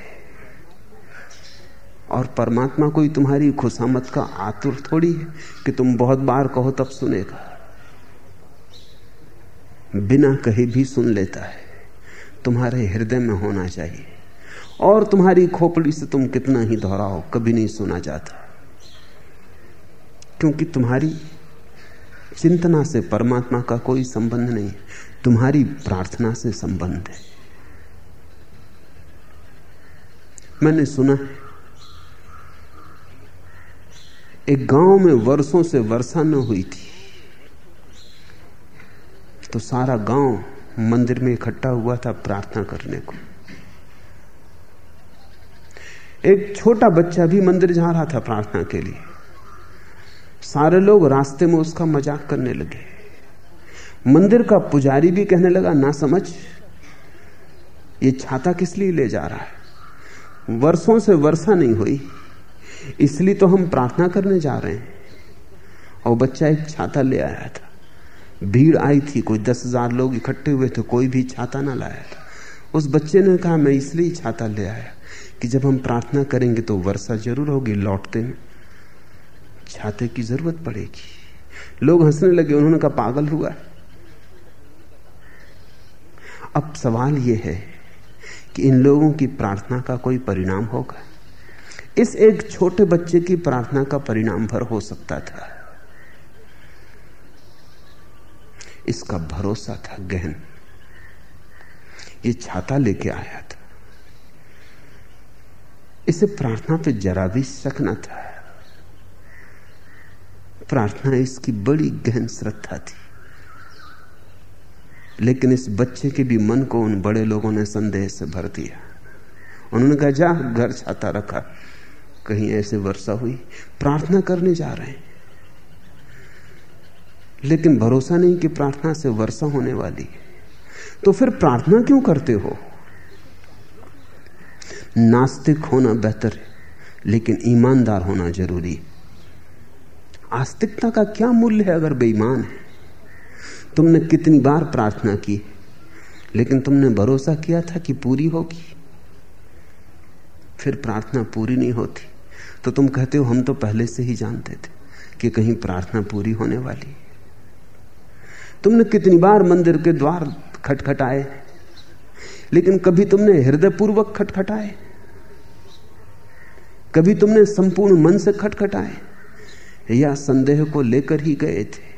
Speaker 2: और परमात्मा कोई तुम्हारी खुशामत का आतुर थोड़ी है कि तुम बहुत बार कहो तब सुनेगा। बिना कहे भी सुन लेता है। तुम्हारे हृदय में होना चाहिए। और तुम्हारी खोपड़ी से तुम कितना ही दोहराओ, कभी नहीं सुना जाता। क्योंकि तुम्हारी चिंतना से परमात्मा का कोई संबंध नहीं, तुम्हारी प्रार्थना से संबंध है। मैंने सुना है। एक गाँव में वर्षों से वर्षा न हुई थी। तो सारा गाँव मंदिर में इकट्ठा हुआ था प्रार्थना करने को। एक छोटा बच्चा भी मंदिर जा रहा था प्रार्थना के लिए। सारे लोग रास्ते में उसका मज़ाक करने लगे। मंदिर का पुजारी भी कहने लगा, ना समझ, ये छाता किस लिए ले जा रहा है? वर्षों से वर्षा नहीं हुई। इसलिए तो हम प्रार्थना करने जा रहे हैं। और बच्चा एक छाता ले आया था। भीड़ आई थी, कोई दस हज़ार लोग इकट्ठे हुए थे, कोई भी छाता ना लाया था। उस बच्चे ने कहा, मैं इसलिए छाता ले आया कि जब हम प्रार्थना करेंगे तो वर्षा ज़रूर होगी, लौटते में छाते की ज़रूरत पड़ेगी। लोग हंसने लगे, उन्होंने कहा, पागल हुआ अब सवाल यह है कि इन लोगों की प्रार्थना का कोई परिणाम होगा? इस एक छोटे बच्चे की प्रार्थना का परिणाम भर हो सकता था। इसका भरोसा था गहन। ये छाता लेके आया था। इसे प्रार्थना पे जरा भी शक न था। प्रार्थना इसकी बड़ी गहन श्रद्धा थी। लेकिन इस बच्चे के भी मन को उन बड़े लोगों ने संदेह से भर दिया। उन्होंने कहा, जा, घर छाता रखा। कहीं ऐसे वर्षा हुई। प्रार्थना करने जा रहे हैं। लेकिन भरोसा नहीं कि प्रार्थना से वर्षा होने वाली तो फिर प्रार्थना क्यों करते हो? नास्तिक होना बेहतर है, लेकिन ईमानदार होना ज़रूरी आस्तिकता का क्या मूल्य है अगर बेईमान है? तुमने कितनी बार प्रार्थना की? लेकिन तुमने भरोसा किया था कि पूरी होगी। फिर प्रार्थना पूरी नहीं होती। तो तुम कहते हो, हम तो पहले से ही जानते थे कि कहीं प्रार्थना पूरी होने वाली है। तुमने कितनी बार मंदिर के द्वार खटखटाए, लेकिन कभी तुमने हृदयपूर्वक खटखटाए? कभी तुमने संपूर्ण मन से खटखटाए? या संदेह को लेकर ही गए थे?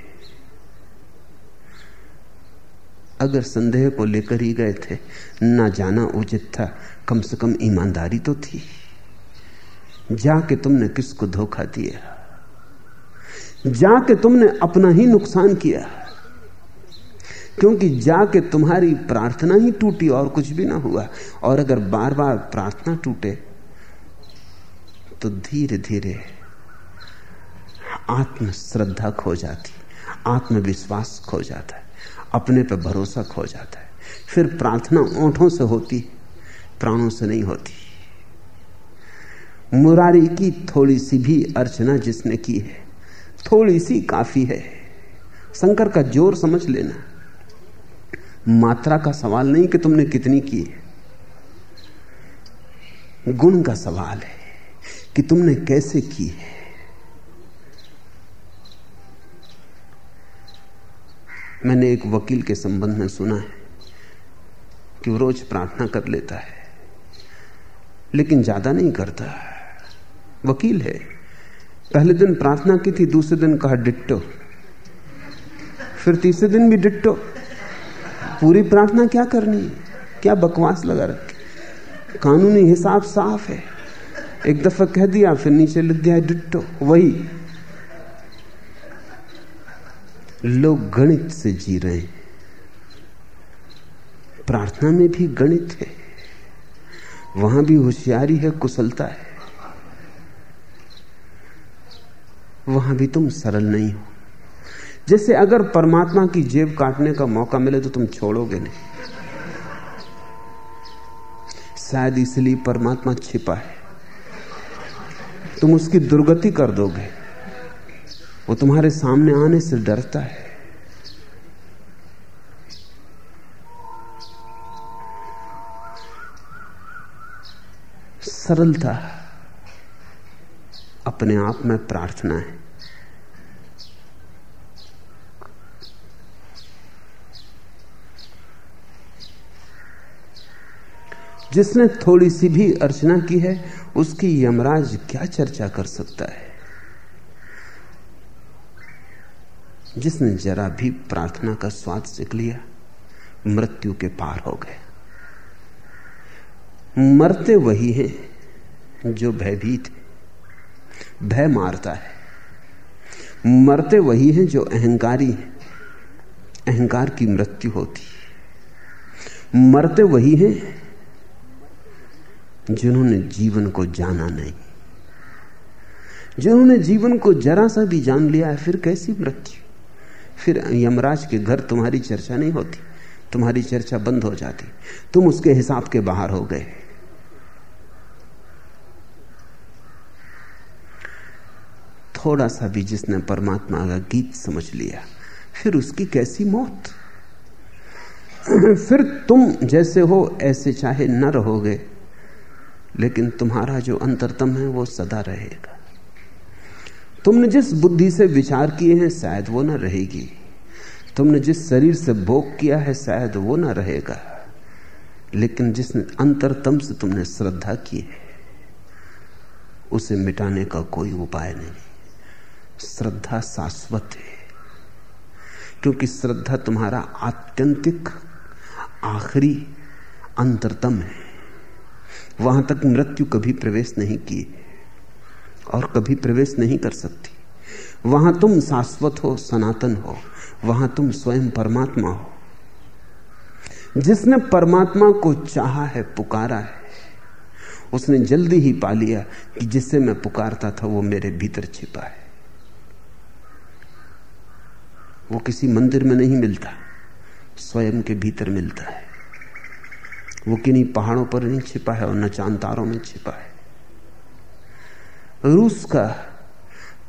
Speaker 2: अगर संदेह को लेकर ही गए थे, ना जाना उचित था। कम से कम ईमानदारी तो थी। जाके तुमने किसको धोखा दिया? जाके तुमने अपना ही नुकसान किया। क्योंकि जाके तुम्हारी प्रार्थना ही टूटी और कुछ भी ना हुआ। और अगर बार बार प्रार्थना टूटे तो धीरे धीरे आत्म श्रद्धा खो जाती, आत्मविश्वास खो जाता। है अपने पर भरोसा खो जाता है। फिर प्रार्थना ओंठों से होती प्राणों से नहीं होती। मुरारी की थोड़ी सी भी अर्चना जिसने की है, थोड़ी सी काफ़ी है। शंकर का ज़ोर समझ लेना। मात्रा का सवाल नहीं कि तुमने कितनी की है। गुण का सवाल है कि तुमने कैसे की है। मैंने एक वकील के संबंध में सुना है कि वो रोज प्रार्थना कर लेता है, लेकिन ज़्यादा नहीं करता। वकील है। पहले दिन प्रार्थना की थी, दूसरे दिन कहा डिट्टो। फिर तीसरे दिन भी डिट्टो। पूरी प्रार्थना क्या करनी? क्या बकवास लगा रखे? कानूनी हिसाब साफ़ है। एक दफ़ा कह दिया, फिर नीचे लिख दिया डिट्टो। वही लोग गणित से जी रहे हैं। प्रार्थना में भी गणित है। वहाँ भी होशियारी है, कुशलता है। वहाँ भी तुम सरल नहीं हो। जैसे अगर परमात्मा की जेब काटने का मौका मिले तो तुम छोड़ोगे नहीं। शायद इसलिए परमात्मा छिपा है। तुम उसकी दुर्गति कर दोगे। वो तुम्हारे सामने आने से डरता है। सरलता अपने आप में प्रार्थना है। जिसने थोड़ी सी भी अर्चना की है, उसकी यमराज क्या चर्चा कर सकता है? जिसने जरा भी प्रार्थना का स्वाद सीख लिया, मृत्यु के पार हो गए। मरते वही हैं जो भयभीत है। भय मारता है। मरते वही हैं जो अहंकारी है। अहंकार की मृत्यु होती है। मरते वही हैं जिन्होंने जीवन को जाना नहीं। जिन्होंने जीवन को जरा सा भी जान लिया है, फिर कैसी मृत्यु? फिर यमराज के घर तुम्हारी चर्चा नहीं होती, तुम्हारी चर्चा बंद हो जाती। तुम उसके हिसाब के बाहर हो गए। थोड़ा सा भी जिसने परमात्मा का गीत समझ लिया, फिर उसकी कैसी मौत? फिर तुम जैसे हो, ऐसे चाहे न रहोगे, लेकिन तुम्हारा जो अंतरतम है वो सदा रहेगा। तुमने जिस बुद्धि से विचार किए हैं, शायद वो ना रहेगी। तुमने जिस शरीर से भोग किया है, शायद वो ना रहेगा। लेकिन जिस अंतरतम से तुमने श्रद्धा की है, उसे मिटाने का कोई उपाय नहीं। श्रद्धा शाश्वत है, क्योंकि श्रद्धा तुम्हारा आत्यंतिक, आखिरी, अंतरतम है। वहाँ तक मृत्यु कभी प्रवेश नहीं की और कभी प्रवेश नहीं कर सकती। वहाँ तुम शाश्वत हो, सनातन हो, वहाँ तुम स्वयं परमात्मा हो। जिसने परमात्मा को चाहा है, पुकारा है, उसने जल्दी ही पा लिया कि जिससे मैं पुकारता था, वो मेरे भीतर छिपा है। वो किसी मंदिर में नहीं मिलता, स्वयं के भीतर मिलता है। वो किन्हीं पहाड़ों पर नहीं छिपा है और न चांतारों में छिपा है। रूस का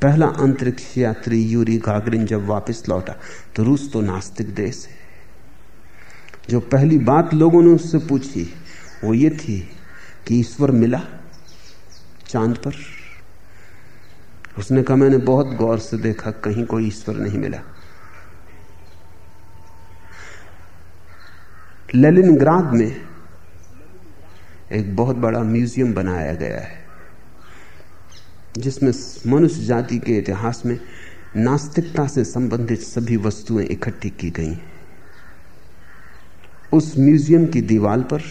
Speaker 2: पहला अंतरिक्ष यात्री यूरी गागरिन जब वापस लौटा तो रूस तो नास्तिक देश है। जो पहली बात लोगों ने उससे पूछी, वो ये थी कि ईश्वर मिला चाँद पर। उसने कहा, मैंने बहुत गौर से देखा, कहीं कोई ईश्वर नहीं मिला। लेलिनग्राद में एक बहुत बड़ा म्यूज़ियम बनाया गया है। जिसमें मनुष्य जाति के इतिहास में नास्तिकता से संबंधित सभी वस्तुएँ इकट्ठी की गई। उस म्यूज़ियम की दीवार पर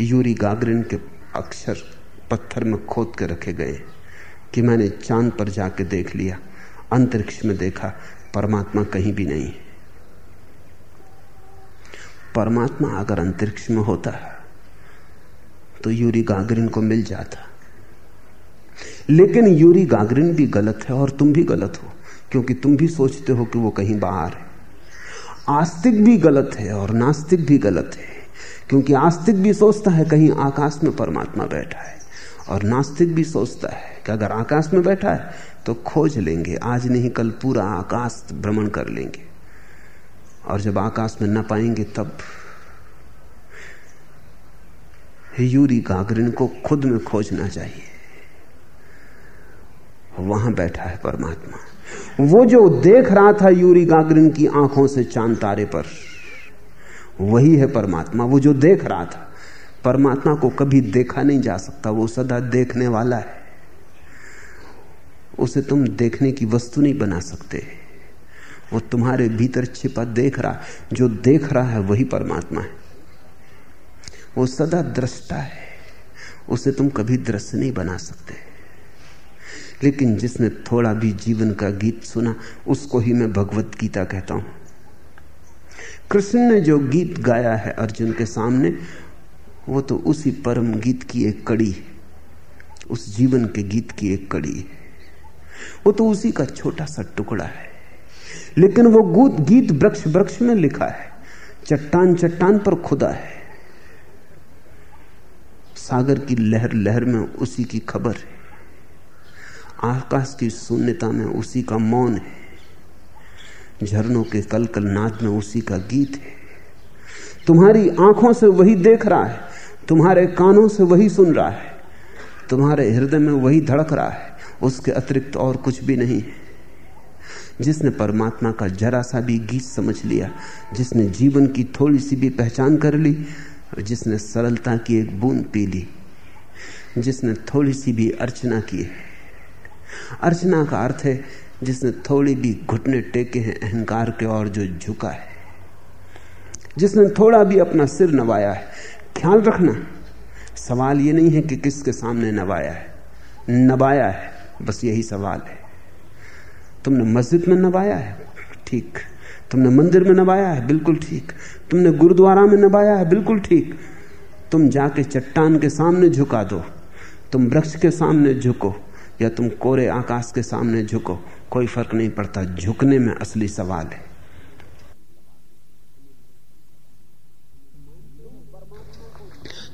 Speaker 2: यूरी गागरिन के अक्षर पत्थर में खोद के रखे गए कि मैंने चाँद पर जाके देख लिया, अंतरिक्ष में देखा, परमात्मा कहीं भी नहीं। परमात्मा अगर अंतरिक्ष में होता तो यूरी गागरिन को मिल जाता। लेकिन यूरी गागरिन भी गलत है और तुम भी गलत हो, क्योंकि तुम भी सोचते हो कि वो कहीं बाहर है। आस्तिक भी गलत है और नास्तिक भी गलत है, क्योंकि आस्तिक भी सोचता है कहीं आकाश में परमात्मा बैठा है, और नास्तिक भी सोचता है कि अगर आकाश में बैठा है तो खोज लेंगे। आज नहीं, कल पूरा आकाश भ्रमण कर लेंगे। और जब आकाश में न पाएँगे, तब यूरी गागरिन को खुद में खोजना चाहिए। वहाँ बैठा है परमात्मा। वो जो देख रहा था यूरी गागरिन की आँखों से चाँद तारे पर, वही है परमात्मा। वो जो देख रहा था, परमात्मा को कभी देखा नहीं जा सकता, वो सदा देखने वाला है। उसे तुम देखने की वस्तु नहीं बना सकते। वो तुम्हारे भीतर छिपा देख रहा, जो देख रहा है वही परमात्मा है। वो सदा दृष्टा है। उसे तुम कभी दृश्य नहीं बना सकते। लेकिन जिसने थोड़ा भी जीवन का गीत सुना, उसको ही मैं भगवत गीता कहता हूँ। कृष्ण ने जो गीत गाया है अर्जुन के सामने, वो तो उसी परम गीत की एक कड़ी उस जीवन के गीत की एक कड़ी वो तो उसी का छोटा सा टुकड़ा है। लेकिन वो गूत, गीत वृक्ष वृक्ष में लिखा है। चट्टान चट्टान पर खुदा है। सागर की लहर लहर में उसी की खबर है। आकाश की शून्यता में उसी का मौन है। झरनों के कल कल नाद में उसी का गीत है। तुम्हारी आँखों से वही देख रहा है, तुम्हारे कानों से वही सुन रहा है, तुम्हारे हृदय में वही धड़क रहा है, उसके अतिरिक्त और कुछ भी नहीं है। जिसने परमात्मा का जरा सा भी गीत समझ लिया, जिसने जीवन की थोड़ी सी भी पहचान कर ली जिसने सरलता की एक बूंद पी ली, जिसने थोड़ी सी भी अर्चना की है। अर्चना का अर्थ है, जिसने थोड़ी भी घुटने टेके हैं, अहंकार के और जो झुका है। जिसने थोड़ा भी अपना सिर नवाया है, ख्याल रखना, सवाल ये नहीं है कि किसके सामने नवाया है। नवाया है, बस यही सवाल है। तुमने मस्जिद में नवाया है? ठीक। तुमने मंदिर में नवाया है? बिल्कुल ठीक। तुमने गुरुद्वारा में नवाया है? बिल्कुल ठीक। तुम जाके चट्टान के सामने झुका दो। तुम वृक्ष के सामने झुको। या तुम कोरे आकाश के सामने झुको, कोई फ़र्क नहीं पड़ता। झुकने में असली सवाल है।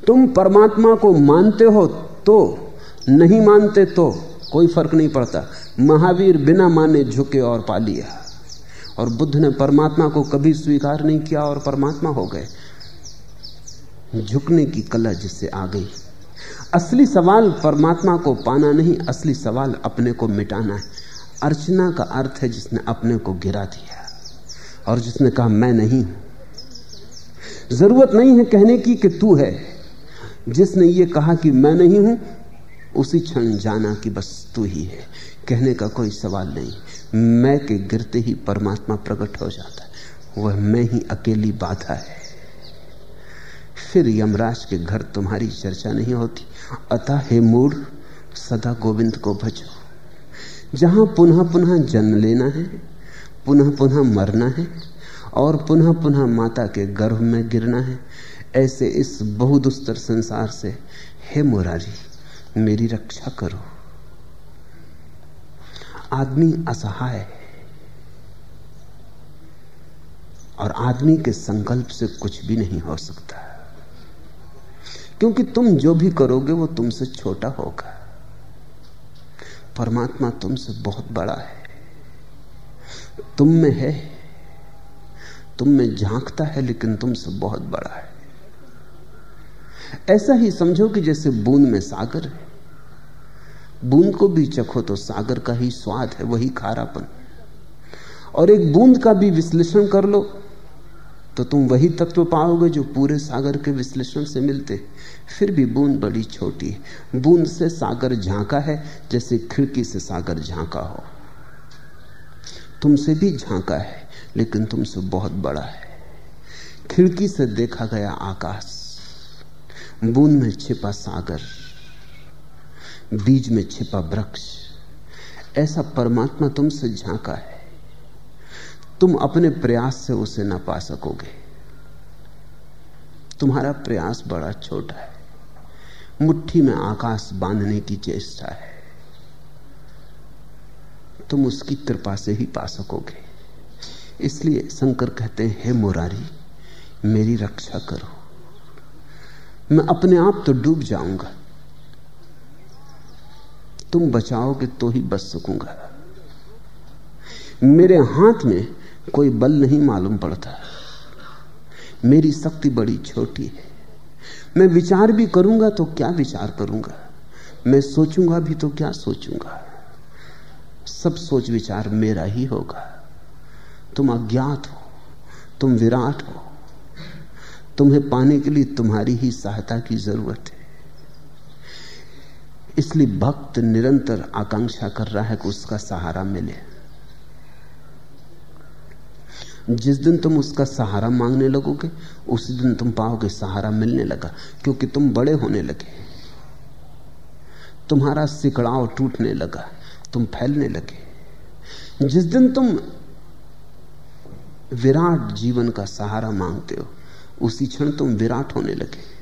Speaker 2: तुम परमात्मा को मानते हो तो नहीं मानते तो कोई फ़र्क नहीं पड़ता। महावीर बिना माने झुके और पा लिया। और बुद्ध ने परमात्मा को कभी स्वीकार नहीं किया और परमात्मा हो गए। झुकने की कला जिससे आ गई। असली सवाल परमात्मा को पाना नहीं, असली सवाल अपने को मिटाना है। अर्चना का अर्थ है जिसने अपने को गिरा दिया और जिसने कहा, मैं नहीं हूँ। ज़रूरत नहीं है कहने की कि तू है। जिसने ये कहा कि मैं नहीं हूँ, उसी क्षण जाना कि बस तू ही है। कहने का कोई सवाल नहीं। मैं के गिरते ही परमात्मा प्रकट हो जाता है। वह मैं ही अकेली बाधा है। फिर यमराज के घर तुम्हारी चर्चा नहीं होती। अतः हे मूड सदा गोविंद को भजो जहाँ पुनः पुनः जन्म लेना है, पुनः पुनः मरना है, और पुनः पुनः माता के गर्भ में गिरना है, ऐसे इस बहुदुस्तर संसार से, हे मुरारी, मेरी रक्षा करो। आदमी असहाय है, और आदमी के संकल्प से कुछ भी नहीं हो सकता। क्योंकि तुम जो भी करोगे वो तुमसे छोटा होगा। परमात्मा तुमसे बहुत बड़ा है। तुम में है, तुम में झांकता है, लेकिन तुमसे बहुत बड़ा है। ऐसा ही समझो कि जैसे बूंद में सागर है। बूंद को भी चखो तो सागर का ही स्वाद है, वही खारापन। और एक बूंद का भी विश्लेषण कर लो तो तुम वही तत्व पाओगे जो पूरे सागर के विश्लेषण से मिलते फिर भी बूंद बड़ी छोटी है। बूंद से सागर झांका है, जैसे खिड़की से सागर झांका हो। तुमसे भी झांका है, लेकिन तुमसे बहुत बड़ा है। खिड़की से देखा गया आकाश, बूंद में छिपा सागर, बीज में छिपा वृक्ष। ऐसा परमात्मा तुमसे झांका है। तुम अपने प्रयास से उसे ना पा सकोगे। तुम्हारा प्रयास बड़ा छोटा है। मुट्ठी में आकाश बांधने की चेष्टा है। तुम उसकी कृपा से ही पा सकोगे। इसलिए शंकर कहते हैं, हे मुरारी, मेरी रक्षा करो। मैं अपने आप तो डूब जाऊँगा। तुम बचाओगे तो ही बच सकूँगा। मेरे हाथ में कोई बल नहीं मालूम पड़ता। मेरी शक्ति बड़ी छोटी है। मैं विचार भी करूँगा तो क्या विचार करूँगा? मैं सोचूँगा भी तो क्या सोचूँगा? सब सोच विचार मेरा ही होगा। तुम अज्ञात हो, तुम विराट हो। तुम्हें पाने के लिए तुम्हारी ही सहायता की ज़रूरत है। इसलिए भक्त निरंतर आकांक्षा कर रहा है कि उसका सहारा मिले। जिस दिन तुम उसका सहारा मांगने लगोगे, उसी दिन तुम पाओगे सहारा मिलने लगा, क्योंकि तुम बड़े होने लगे। तुम्हारा सिकड़ाव टूटने लगा, तुम फैलने लगे। जिस दिन तुम विराट जीवन का सहारा मांगते हो, उसी क्षण तुम विराट होने लगे।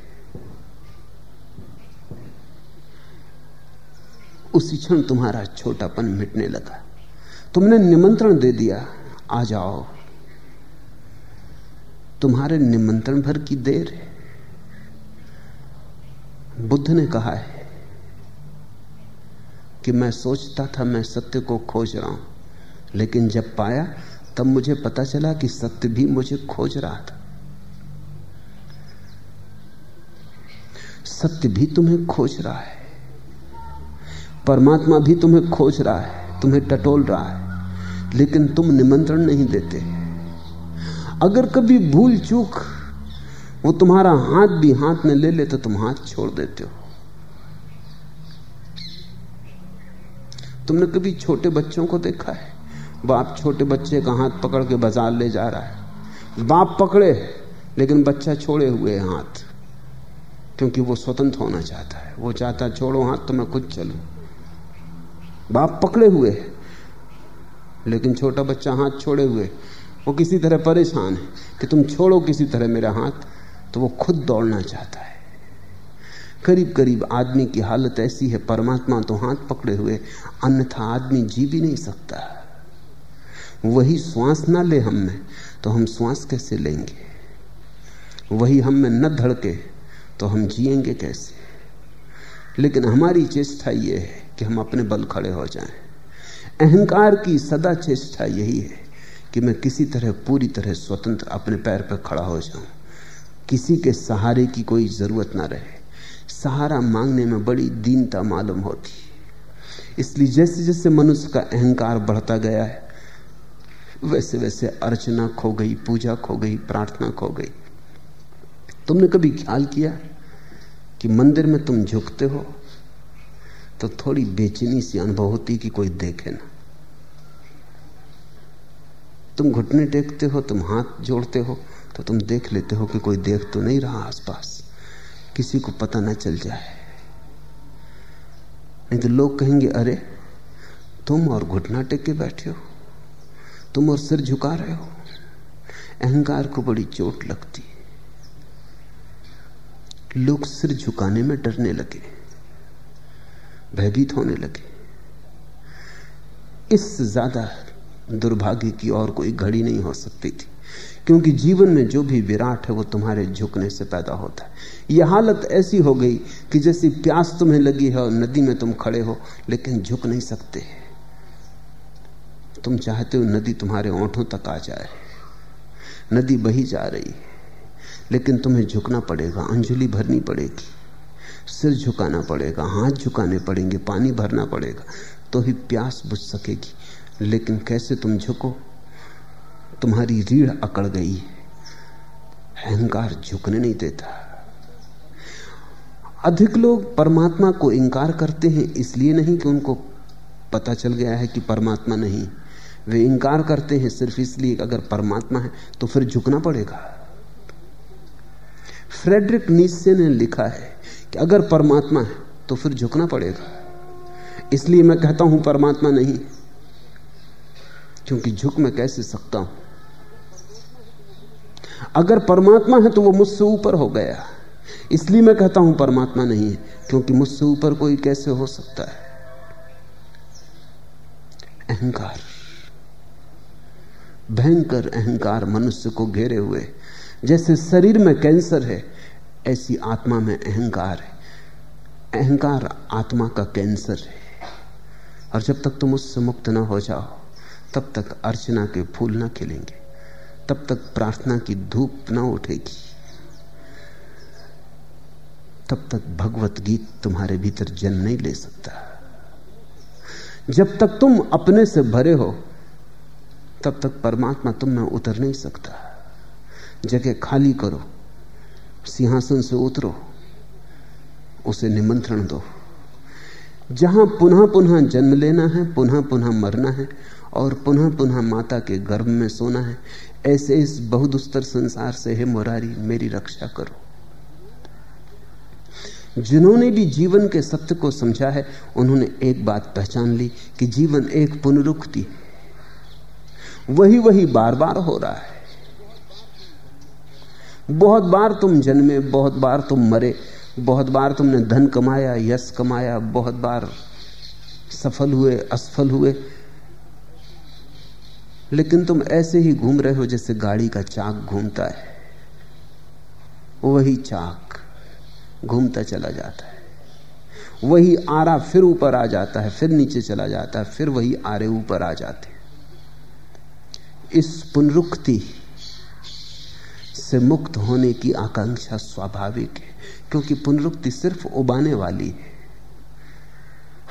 Speaker 2: उसी क्षण तुम्हारा छोटापन मिटने लगा। तुमने निमंत्रण दे दिया, आ जाओ। तुम्हारे निमंत्रण भर की देर है। बुद्ध ने कहा है कि मैं सोचता था मैं सत्य को खोज रहा हूँ, लेकिन जब पाया, तब मुझे पता चला कि सत्य भी मुझे खोज रहा था। सत्य भी तुम्हें खोज रहा है। परमात्मा भी तुम्हें खोज रहा है, तुम्हें टटोल रहा है, लेकिन तुम निमंत्रण नहीं देते। अगर कभी भूल चूक वो तुम्हारा हाथ भी हाथ में ले ले तो तुम हाथ छोड़ देते हो। तुमने कभी छोटे बच्चों को देखा है? बाप छोटे बच्चे का हाथ पकड़ के बाज़ार ले जा रहा है। बाप पकड़े, लेकिन बच्चा छोड़े हुए हाथ। क्योंकि वो स्वतंत्र होना चाहता है। वो चाहता है, छोड़ो हाथ तो मैं खुद चलू। बाप पकड़े हुए लेकिन छोटा बच्चा हाथ छोड़े हुए वो किसी तरह परेशान है कि तुम छोड़ो किसी तरह मेरा हाथ तो वो खुद दौड़ना चाहता है। करीब करीब आदमी की हालत ऐसी है, परमात्मा तो हाथ पकड़े हुए, अन्यथा आदमी जी भी नहीं सकता। वही श्वास ना ले हम में तो हम श्वास कैसे लेंगे? वही हम में न धड़के तो हम जिएँगे कैसे? लेकिन हमारी चेष्टा यह है कि हम अपने बल खड़े हो जाएँ। अहंकार की सदा चेष्टा यही है। कि मैं किसी तरह पूरी तरह स्वतंत्र अपने पैर पर खड़ा हो जाऊँ। किसी के सहारे की कोई ज़रूरत ना रहे। सहारा मांगने में बड़ी दीनता मालूम होती इसलिए जैसे जैसे मनुष्य का अहंकार बढ़ता गया है, वैसे वैसे अर्चना खो गई, पूजा खो गई, प्रार्थना खो गई। तुमने कभी ख्याल किया कि मंदिर में तुम झुकते हो तो थोड़ी बेचैनी सी अनुभव होती कि कोई देखे ना। तुम घुटने टेकते हो, तुम हाथ जोड़ते हो तो तुम देख लेते हो कि कोई देख तो नहीं रहा आसपास। किसी को पता ना चल जाए। नहीं तो लोग कहेंगे, अरे, तुम और घुटना टेक के बैठे हो। तुम और सिर झुका रहे हो। अहंकार को बड़ी चोट लगती लोग सिर झुकाने में डरने लगे। भयभीत होने लगे। इससे ज़्यादा दुर्भाग्य की और कोई घड़ी नहीं हो सकती थी। क्योंकि जीवन में जो भी विराट है, वो तुम्हारे झुकने से पैदा होता है। यह हालत ऐसी हो गई कि जैसी प्यास तुम्हें लगी है और नदी में तुम खड़े हो, लेकिन झुक नहीं सकते तुम चाहते हो नदी तुम्हारे ओंठों तक आ जाए। नदी बही जा रही है, लेकिन तुम्हें झुकना पड़ेगा, अंजलि भरनी पड़ेगी। सिर झुकाना पड़ेगा, हाथ झुकाने पड़ेंगे, पानी भरना पड़ेगा तो ही प्यास बुझ सकेगी। लेकिन कैसे तुम झुको? तुम्हारी रीढ़ अकड़ गई। अहंकार झुकने नहीं देता। अधिक लोग परमात्मा को इंकार करते हैं, इसलिए नहीं कि उनको पता चल गया है कि परमात्मा नहीं। वे इंकार करते हैं सिर्फ़ इसलिए अगर परमात्मा है तो फिर झुकना पड़ेगा। फ्रेडरिक नीसे ने लिखा है कि अगर परमात्मा है तो फिर झुकना पड़ेगा। इसलिए मैं कहता हूँ, परमात्मा नहीं। क्योंकि झुक मैं कैसे सकता हूँ? अगर परमात्मा है तो वो मुझसे ऊपर हो गया। इसलिए मैं कहता हूँ परमात्मा नहीं है, क्योंकि मुझसे ऊपर कोई कैसे हो सकता है? अहंकार। भयंकर अहंकार मनुष्य को घेरे हुए। जैसे शरीर में कैंसर है, ऐसी आत्मा में अहंकार है। अहंकार आत्मा का कैंसर है। और जब तक तुम उससे मुक्त ना हो जाओ तब तक अर्चना के फूल ना खिलेंगे। तब तक प्रार्थना की धूप ना उठेगी। तब तक भगवत गीत तुम्हारे भीतर जन्म नहीं ले सकता। जब तक तुम अपने से भरे हो, तब तक परमात्मा तुम में उतर नहीं सकता। जगह खाली करो, सिंहासन से उतरो, उसे निमंत्रण दो। जहाँ पुनः पुनः जन्म लेना है पुनः पुनः मरना है और पुनः पुनः माता के गर्भ में सोना है। ऐसे इस बहुदुस्तर संसार से हे मुरारी, मेरी रक्षा करो। जिन्होंने भी जीवन के सत्य को समझा है, उन्होंने एक बात पहचान ली कि जीवन एक पुनरुक्ति वही वही बार बार हो रहा है। बहुत बार तुम जन्मे, बहुत बार तुम मरे, बहुत बार तुमने धन कमाया, यश कमाया, बहुत बार सफल हुए, असफल हुए लेकिन तुम ऐसे ही घूम रहे हो जैसे गाड़ी का चाक घूमता है। वही चाक घूमता चला जाता है। वही आरा फिर ऊपर आ जाता है, फिर नीचे चला जाता है, फिर वही आरे ऊपर आ जाते हैं। इस पुनरुक्ति से मुक्त होने की आकांक्षा स्वाभाविक है, क्योंकि पुनरुक्ति सिर्फ़ उबाने वाली है।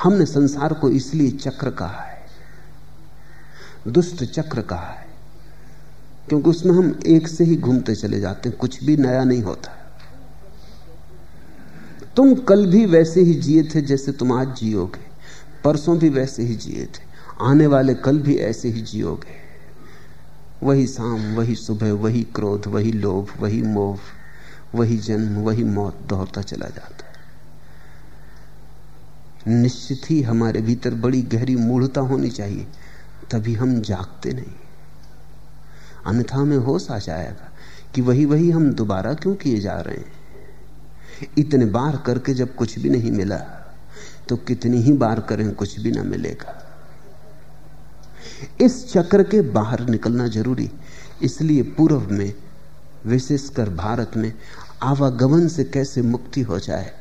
Speaker 2: हमने संसार को इसलिए चक्र कहा है दुष्ट चक्र कहा है? क्योंकि उसमें हम एक से ही घूमते चले जाते हैं, कुछ भी नया नहीं होता। तुम कल भी वैसे ही जिए थे जैसे तुम आज जियोगे। परसों भी वैसे ही जिए थे। आने वाले कल भी ऐसे ही जियोगे। वही शाम, वही सुबह, वही क्रोध, वही लोभ, वही मोह, वही जन्म, वही मौत दोहरता चला जाता है। निश्चित ही हमारे भीतर बड़ी गहरी मूढ़ता होनी चाहिए। तभी हम जागते नहीं। अन्यथा में होश आ जाएगा कि वही वही हम दोबारा क्यों किए जा रहे हैं? इतने बार करके जब कुछ भी नहीं मिला तो कितनी ही बार करें कुछ भी ना मिलेगा। इस चक्र के बाहर निकलना ज़रूरी, इसलिए पूर्व में, विशेषकर भारत में, आवागमन से कैसे मुक्ति हो जाए,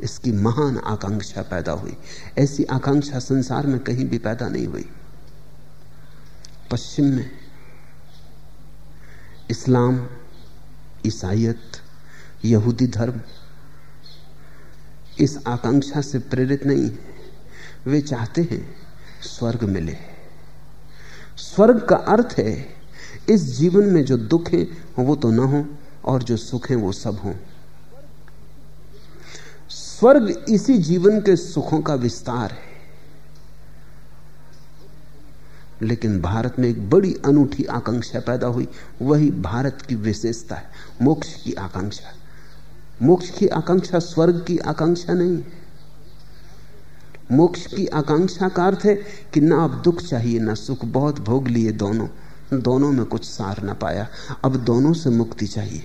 Speaker 2: इसकी महान आकांक्षा पैदा हुई। ऐसी आकांक्षा संसार में कहीं भी पैदा नहीं हुई। पश्चिम में। इस्लाम, ईसाइत, यहूदी धर्म, इस आकांक्षा से प्रेरित नहीं है। वे चाहते हैं स्वर्ग मिले। स्वर्ग का अर्थ है, इस जीवन में जो दुख है, वो तो ना हो, और जो सुख है, वो सब हो। स्वर्ग इसी जीवन के सुखों का विस्तार है। लेकिन भारत में एक बड़ी अनूठी आकांक्षा पैदा हुई। वही भारत की विशेषता है। मोक्ष की आकांक्षा। मोक्ष की आकांक्षा स्वर्ग की आकांक्षा नहीं है। मोक्ष की आकांक्षा का अर्थ है कि ना अब दुख चाहिए, ना सुख। बहुत भोग लिए दोनों। दोनों में कुछ सार ना पाया। अब दोनों से मुक्ति चाहिए।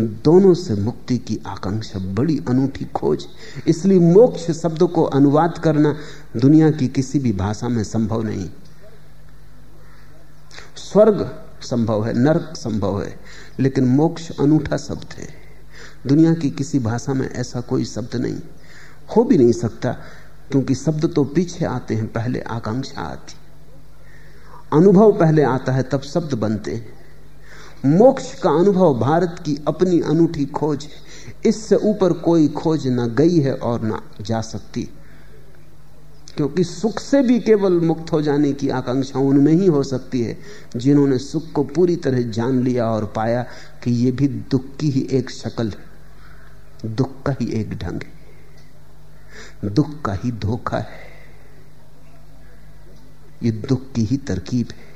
Speaker 2: दोनों से मुक्ति की आकांक्षा बड़ी अनूठी खोज। इसलिए मोक्ष शब्द को अनुवाद करना दुनिया की किसी भी भाषा में संभव नहीं। स्वर्ग संभव है, नरक संभव है, लेकिन मोक्ष अनूठा शब्द है। दुनिया की किसी भाषा में ऐसा कोई शब्द नहीं। हो भी नहीं सकता, क्योंकि शब्द तो पीछे आते हैं, पहले आकांक्षा आती। अनुभव पहले आता है, तब शब्द बनते हैं। मोक्ष का अनुभव भारत की अपनी अनूठी खोज है। इससे ऊपर कोई खोज ना गई है और ना जा सकती। क्योंकि सुख से भी केवल मुक्त हो जाने की आकांक्षा उनमें ही हो सकती है, जिन्होंने सुख को पूरी तरह जान लिया और पाया कि यह भी दुख की ही एक शक्ल है। दुख का ही एक ढंग है। दुख का ही धोखा है। ये दुख की ही तरकीब है।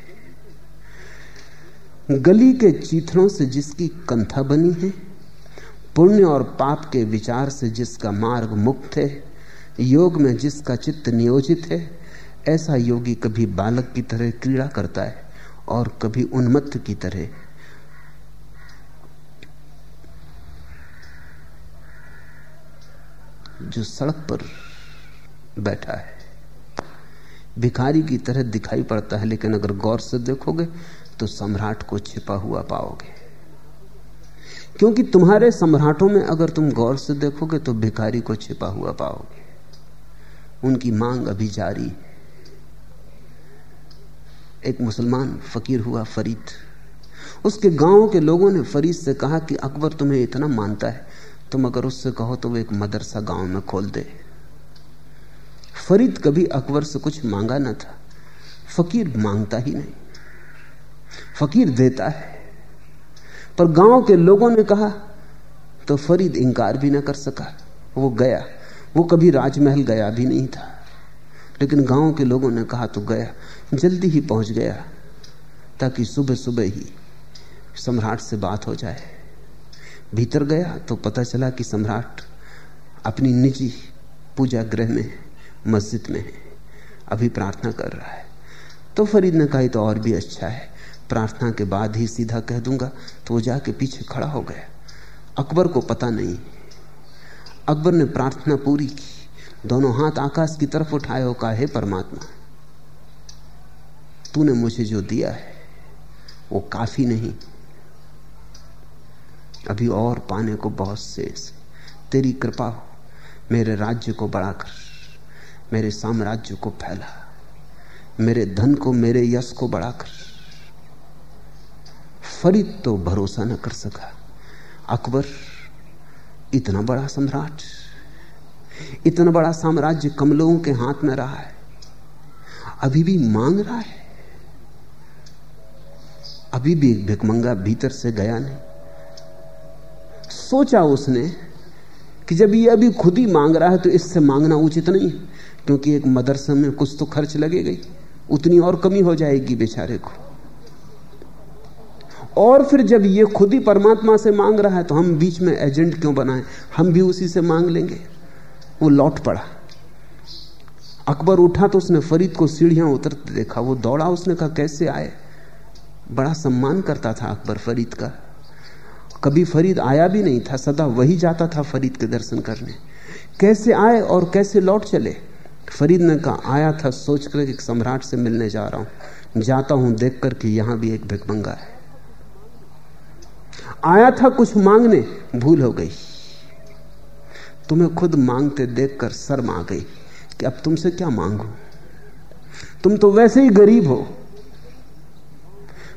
Speaker 2: गली के चीथड़ों से जिसकी कंथा बनी है, पुण्य और पाप के विचार से जिसका मार्ग मुक्त है, योग में जिसका चित्त नियोजित है, ऐसा योगी कभी बालक की तरह क्रीड़ा करता है और कभी उन्मत्त की तरह। जो सड़क पर बैठा है, भिखारी की तरह दिखाई पड़ता है, लेकिन अगर गौर से देखोगे तो सम्राट को छिपा हुआ पाओगे। क्योंकि तुम्हारे सम्राटों में अगर तुम गौर से देखोगे तो भिखारी को छिपा हुआ पाओगे। उनकी मांग अभी जारी एक मुसलमान फकीर हुआ फरीद। उसके गाँव के लोगों ने फरीद से कहा कि अकबर तुम्हें इतना मानता है, तुम अगर उससे कहो तो वो एक मदरसा गाँव में खोल दे। फरीद कभी अकबर से कुछ मांगा ना था। फकीर माँगता ही नहीं। फकीर देता है। पर गाँव के लोगों ने कहा तो फरीद इंकार भी ना कर सका। वो गया। वो कभी राजमहल गया भी नहीं था। लेकिन गाँव के लोगों ने कहा तो गया। जल्दी ही पहुँच गया, ताकि सुबह सुबह ही सम्राट से बात हो जाए। भीतर गया तो पता चला कि सम्राट अपनी निजी पूजा गृह में, मस्जिद में है। अभी प्रार्थना कर रहा है। तो फरीद ने कहा तो और भी अच्छा है। प्रार्थना के बाद ही सीधा कह दूँगा तो वो जाके पीछे खड़ा हो गया। अकबर को पता नहीं। अकबर ने प्रार्थना पूरी की। दोनों हाथ आकाश की तरफ़ उठाए हो कहा, हे परमात्मा, तूने मुझे जो दिया है, वो काफ़ी नहीं। अभी और पाने को बहुत शेष तेरी कृपा हो, मेरे राज्य को बढ़ाकर, मेरे साम्राज्य को फैला, मेरे धन को, मेरे यश को बढ़ाकर फरीद तो भरोसा न कर सका। अकबर, इतना बड़ा सम्राट, इतना बड़ा साम्राज्य कमलों के हाथ में रहा है, अभी भी मांग रहा है। अभी भी भिकमंगा भीतर से गया नहीं। सोचा उसने कि जब ये अभी खुद ही मांग रहा है तो इससे मांगना उचित नहीं क्योंकि एक मदरसा में कुछ तो खर्च लगेगा उतनी और कमी हो जाएगी बेचारे को। और फिर जब ये खुद ही परमात्मा से मांग रहा है तो हम बीच में एजेंट क्यों बनाए? हम भी उसी से मांग लेंगे। वो लौट पड़ा। अकबर उठा तो उसने फरीद को सीढ़ियाँ उतरते देखा। वो दौड़ा, उसने कहा, कैसे आए? बड़ा सम्मान करता था अकबर फरीद का। कभी फरीद आया भी नहीं था, सदा वही जाता था फरीद के दर्शन करने। कैसे आए और कैसे लौट चले? फरीद ने कहा, आया था, सोचकर एक सम्राट से मिलने जा रहा हूँ। जाता हूँ देख कर कि यहाँ भी एक भिकमंगा है। आया था कुछ मांगने भूल हो गई। तुम्हें खुद मांगते देखकर शर्म आ गई कि अब तुमसे क्या मांगू। तुम तो वैसे ही गरीब हो।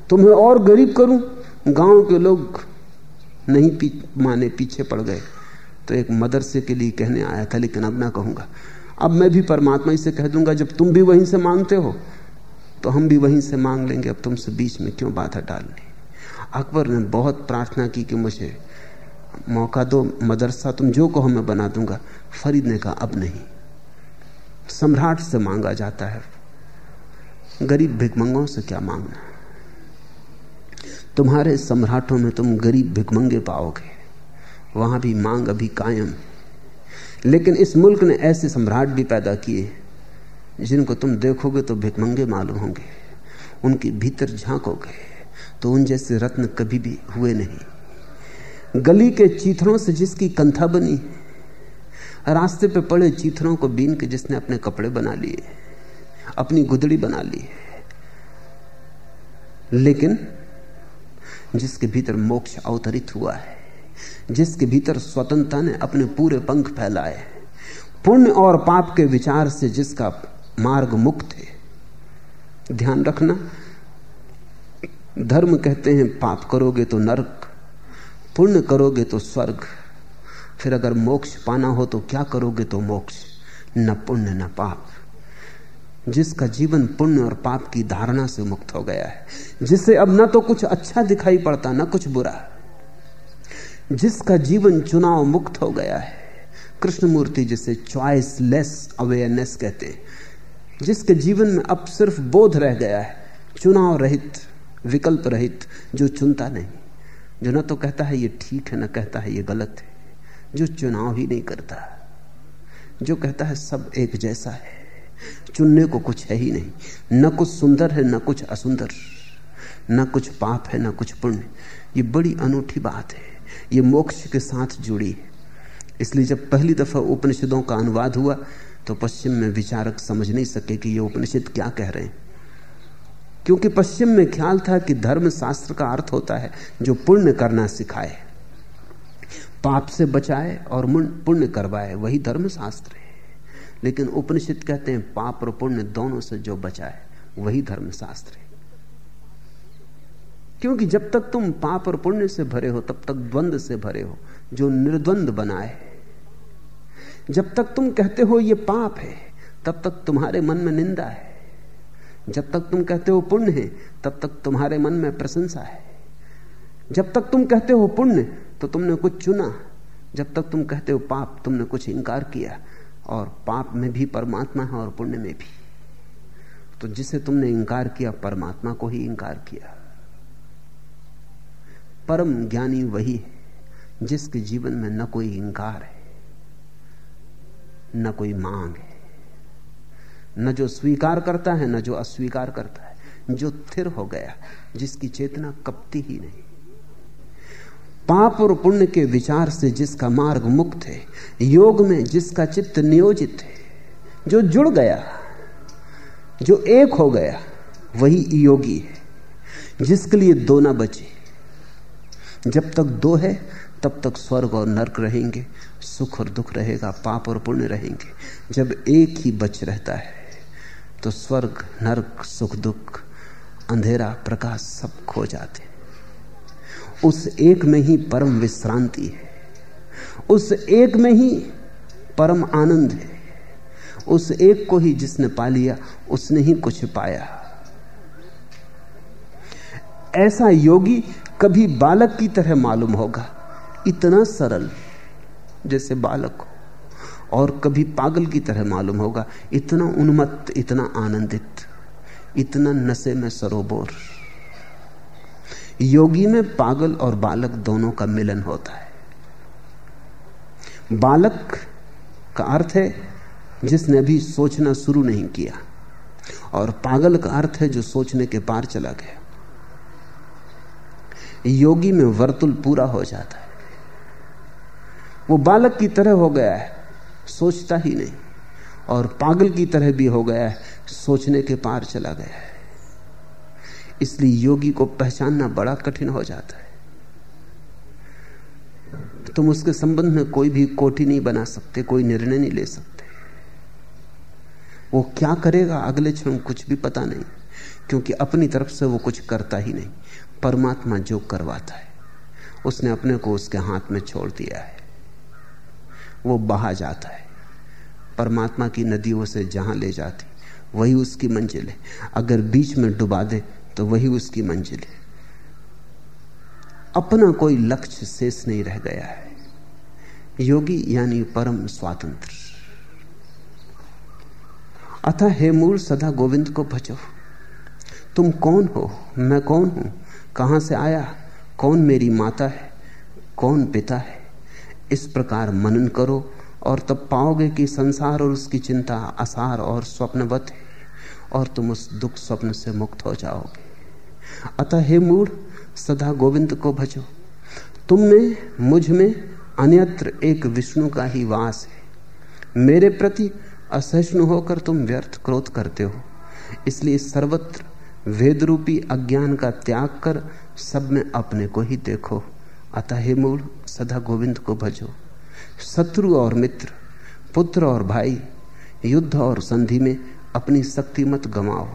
Speaker 2: तुम्हें और गरीब करूँ? गाँव के लोग नहीं पी, माने पीछे पड़ गए। तो एक मदरसे के लिए कहने आया था लेकिन अब ना कहूँगा। अब मैं भी परमात्मा से कह दूँगा जब तुम भी वहीं से मांगते हो तो हम भी वहीं से मांग लेंगे। अब तुमसे बीच में क्यों बाधा डालनी? अकबर ने बहुत प्रार्थना की कि मुझे मौका दो, मदरसा तुम जो कहो मैं बना दूँगा। फरीद ने कहा, अब नहीं। सम्राट से मांगा जाता है। गरीब भिकमंगों से क्या मांगना? तुम्हारे सम्राटों में तुम गरीब भिकमंगे पाओगे। वहाँ भी मांग अभी कायम। लेकिन इस मुल्क ने ऐसे सम्राट भी पैदा किए, जिनको तुम देखोगे तो भिकमंगे मालूम होंगे। उनके भीतर झांकोगे। तो उन जैसे रत्न कभी भी हुए नहीं। गली के चीथड़ों से जिसकी कंथा बनी, रास्ते पे पड़े चीथड़ों को बीन के जिसने अपने कपड़े बना लिए, अपनी गुदड़ी बना ली। लेकिन जिसके भीतर मोक्ष अवतरित हुआ है, जिसके भीतर स्वतंत्रता ने अपने पूरे पंख फैलाए, पुण्य और पाप के विचार से जिसका मार्ग मुक्त है, ध्यान रखना। धर्म कहते हैं, पाप करोगे तो नरक, पुण्य करोगे तो स्वर्ग। फिर अगर मोक्ष पाना हो तो क्या करोगे तो मोक्ष? न पुण्य, न पाप। जिसका जीवन पुण्य और पाप की धारणा से मुक्त हो गया है। जिसे अब न तो कुछ अच्छा दिखाई पड़ता, न कुछ बुरा। जिसका जीवन चुनाव मुक्त हो गया है, कृष्णमूर्ति जिसे चॉइस लेस अवेयरनेस कहते हैं, जिसके जीवन में अब सिर्फ़ बोध रह गया है, चुनाव रहित। विकल्प रहित, जो चुनता नहीं। जो न तो कहता है, ये ठीक है, न कहता है, ये गलत है। जो चुनाव ही नहीं करता। जो कहता है, सब एक जैसा है। चुनने को कुछ है ही नहीं। न कुछ सुंदर है, न कुछ असुंदर। न कुछ पाप है, न कुछ पुण्य। ये बड़ी अनूठी बात है। ये मोक्ष के साथ जुड़ी है। इसलिए जब पहली दफ़ा उपनिषदों का अनुवाद हुआ तो पश्चिम में विचारक समझ नहीं सके कि ये उपनिषद क्या कह रहे हैं। क्योंकि पश्चिम में ख्याल था कि धर्म शास्त्र का अर्थ होता है जो पुण्य करना सिखाए, पाप से बचाए और पुण्य करवाए, वही धर्म शास्त्र है। लेकिन उपनिषद कहते हैं, पाप और पुण्य दोनों से जो बचाए, वही धर्म शास्त्र है। क्योंकि जब तक तुम पाप और पुण्य से भरे हो, तब तक द्वंद से भरे हो, जो निर्द्वंद बनाए जब तक तुम कहते हो ये पाप है, तब तक तुम्हारे मन में निंदा है। जब तक तुम कहते हो पुण्य है, तब तक तुम्हारे मन में प्रशंसा है। जब तक तुम कहते हो पुण्य तो तुमने कुछ चुना। जब तक तुम कहते हो पाप, तुमने कुछ इंकार किया, और पाप में भी परमात्मा है और पुण्य में भी। तो जिसे तुमने इंकार किया, परमात्मा को ही इंकार किया। परम ज्ञानी वही है, जिसके जीवन में न कोई इंकार है, न कोई मांग है। न जो स्वीकार करता है, न जो अस्वीकार करता है, जो थिर हो गया, जिसकी चेतना कपती ही नहीं। पाप और पुण्य के विचार से जिसका मार्ग मुक्त है, योग में जिसका चित्त नियोजित है, जो जुड़ गया, जो एक हो गया, वही योगी है, जिसके लिए दो ना बचे। जब तक दो है, तब तक स्वर्ग और नरक रहेंगे, सुख और दुख रहेगा, पाप और पुण्य रहेंगे। जब एक ही बच रहता है तो स्वर्ग, नरक, सुख, दुख, अंधेरा, प्रकाश सब खो जाते उस एक में ही परम विश्रांति है। उस एक में ही परम आनंद है। उस एक को ही जिसने पा लिया, उसने ही कुछ पाया। ऐसा योगी कभी बालक की तरह मालूम होगा। इतना सरल, जैसे बालक हो। और कभी पागल की तरह मालूम होगा। इतना उन्मत्त, इतना आनंदित, इतना नशे में सरोबोर योगी में पागल और बालक दोनों का मिलन होता है। बालक का अर्थ है, जिसने अभी सोचना शुरू नहीं किया, और पागल का अर्थ है जो सोचने के पार चला गया। योगी में वर्तुल पूरा हो जाता है। वो बालक की तरह हो गया है। सोचता ही नहीं। और पागल की तरह भी हो गया है, सोचने के पार चला गया है। इसलिए योगी को पहचानना बड़ा कठिन हो जाता है। तुम उसके संबंध में कोई भी कोठी नहीं बना सकते, कोई निर्णय नहीं ले सकते। वो क्या करेगा, अगले क्षण कुछ भी पता नहीं, क्योंकि अपनी तरफ़ से वो कुछ करता ही नहीं। परमात्मा जो करवाता है, उसने अपने को उसके हाथ में छोड़ दिया है। वो बहा जाता है। परमात्मा की नदी उसे जहाँ ले जाती, वही उसकी मंजिल है। अगर बीच में डुबा दे तो वही उसकी मंजिल है। अपना कोई लक्ष्य शेष नहीं रह गया है। योगी यानी परम स्वातंत्र। अतः हे मूल सदा गोविंद को भजो। तुम कौन हो? मैं कौन हूँ? कहाँ से आया? कौन मेरी माता है? कौन पिता है? इस प्रकार मनन करो और तब पाओगे कि संसार और उसकी चिंता आसार और स्वप्नवत है और तुम उस दुख स्वप्न से मुक्त हो जाओगे। अतः हे मूढ़, सदा गोविंद को भजो। तुम में मुझमें अन्यत्र एक विष्णु का ही वास है। मेरे प्रति असहिष्णु होकर तुम व्यर्थ क्रोध करते हो। इसलिए सर्वत्र वेद रूपी अज्ञान का त्याग कर सब में अपने को ही देखो। अतः हे मूल, सदा गोविंद को भजो। शत्रु और मित्र, पुत्र और भाई, युद्ध और संधि में अपनी शक्ति मत गमाओ।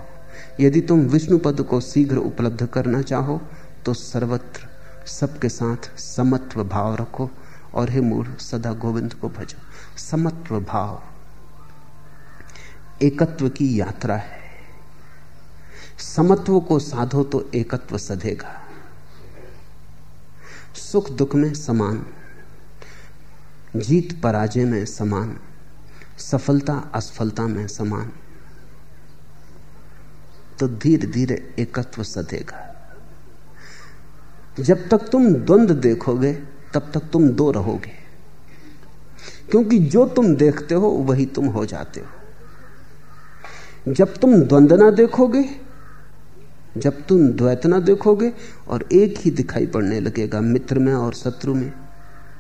Speaker 2: यदि तुम विष्णु पद को शीघ्र उपलब्ध करना चाहो तो सर्वत्र सबके साथ समत्व भाव रखो और हे मूल, सदा गोविंद को भजो। समत्व भाव। एकत्व की यात्रा है। समत्व को साधो तो एकत्व सधेगा। सुख दुख में समान, जीत पराजय में समान, सफलता असफलता में समान तो धीरे धीरे एकत्व सधेगा। जब तक तुम द्वंद देखोगे, तब तक तुम दो रहोगे। क्योंकि जो तुम देखते हो, वही तुम हो जाते हो। जब तुम द्वंद ना देखोगे जब तुम द्वैत ना देखोगे और एक ही दिखाई पड़ने लगेगा, मित्र में और शत्रु में,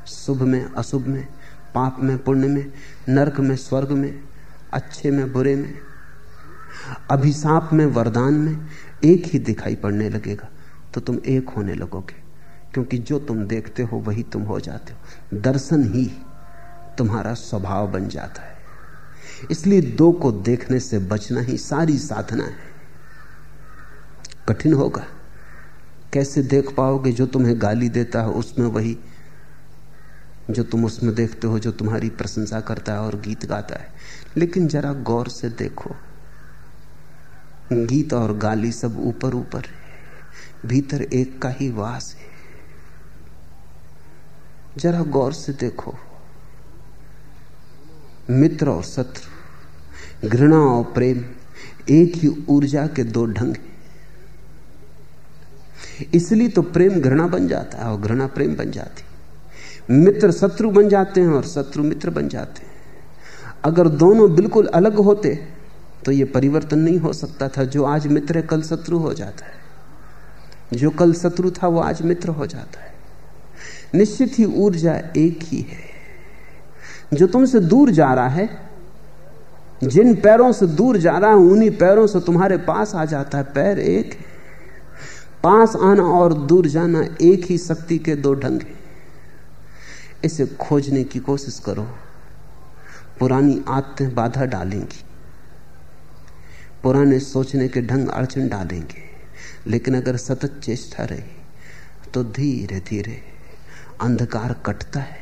Speaker 2: शुभ में, अशुभ में, पाप में, पुण्य में, नरक में, स्वर्ग में, अच्छे में, बुरे में, अभिशाप में, वरदान में एक ही दिखाई पड़ने लगेगा तो तुम एक होने लगोगे, क्योंकि जो तुम देखते हो वही तुम हो जाते हो। दर्शन ही तुम्हारा स्वभाव बन जाता है। इसलिए दो को देखने से बचना ही सारी साधना है। कठिन होगा। कैसे देख पाओगे जो तुम्हें गाली देता है, उसमें वही जो तुम उसमें देखते हो, जो तुम्हारी प्रशंसा करता है और गीत गाता है। लेकिन जरा गौर से देखो। गीत और गाली सब ऊपर ऊपर है, भीतर एक का ही वास है। जरा गौर से देखो। मित्र और शत्रु, घृणा और प्रेम, एक ही ऊर्जा के दो ढंग हैं। इसलिए तो प्रेम घृणा बन जाता है और घृणा प्रेम बन जाती मित्र शत्रु बन जाते हैं और शत्रु मित्र बन जाते हैं। अगर दोनों बिल्कुल अलग होते तो यह परिवर्तन नहीं हो सकता था। जो आज मित्र है, कल शत्रु हो जाता है। जो कल शत्रु था, वो आज मित्र हो जाता है। निश्चित ही ऊर्जा एक ही है। जो तुमसे दूर जा रहा है, जिन पैरों से दूर जा रहा है, उन्हीं पैरों से तुम्हारे पास आ जाता है। पैर एक है। पास आना और दूर जाना एक ही शक्ति के दो ढंग हैं। इसे खोजने की कोशिश करो। पुरानी आदतें बाधा डालेंगी। पुराने सोचने के ढंग अड़चन डालेंगे। लेकिन अगर सतत चेष्टा रही तो धीरे धीरे अंधकार कटता है,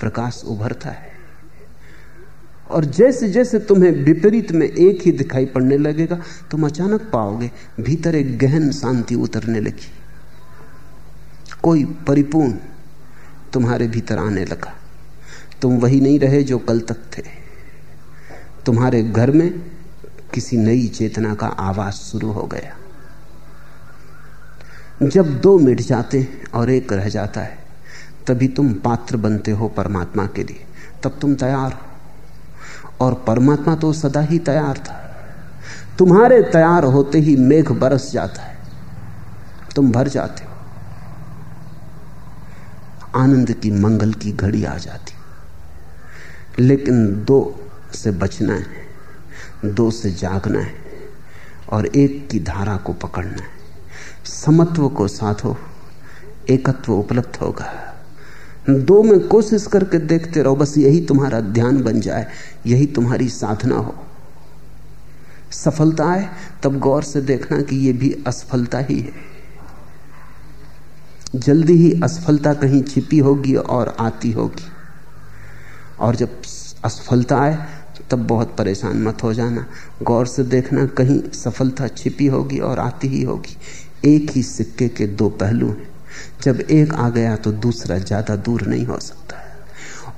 Speaker 2: प्रकाश उभरता है। और जैसे जैसे तुम्हें विपरीत में एक ही दिखाई पड़ने लगेगा, तुम अचानक पाओगे, भीतर एक गहन शांति उतरने लगी। कोई परिपूर्ण तुम्हारे भीतर आने लगा। तुम वही नहीं रहे जो कल तक थे। तुम्हारे घर में किसी नई चेतना का आवाज़ शुरू हो गया। जब दो मिट जाते और एक रह जाता है, तभी तुम पात्र बनते हो परमात्मा के लिए। तब तुम तैयार हो। और परमात्मा तो सदा ही तैयार था। तुम्हारे तैयार होते ही मेघ बरस जाता है। तुम भर जाते हो। आनंद की मंगल की घड़ी आ जाती लेकिन दो से बचना है, दो से जागना है और एक की धारा को पकड़ना है। समत्व को साधो, एकत्व उपलब्ध होगा। दो में कोशिश करके देखते रहो, बस यही तुम्हारा ध्यान बन जाए, यही तुम्हारी साधना हो। सफलता आए तब गौर से देखना कि यह भी असफलता ही है। जल्दी ही असफलता कहीं छिपी होगी और आती होगी। और जब असफलता आए, तब बहुत परेशान मत हो जाना। गौर से देखना, कहीं सफलता छिपी होगी और आती ही होगी। एक ही सिक्के के दो पहलू हैं। जब एक आ गया तो दूसरा ज़्यादा दूर नहीं हो सकता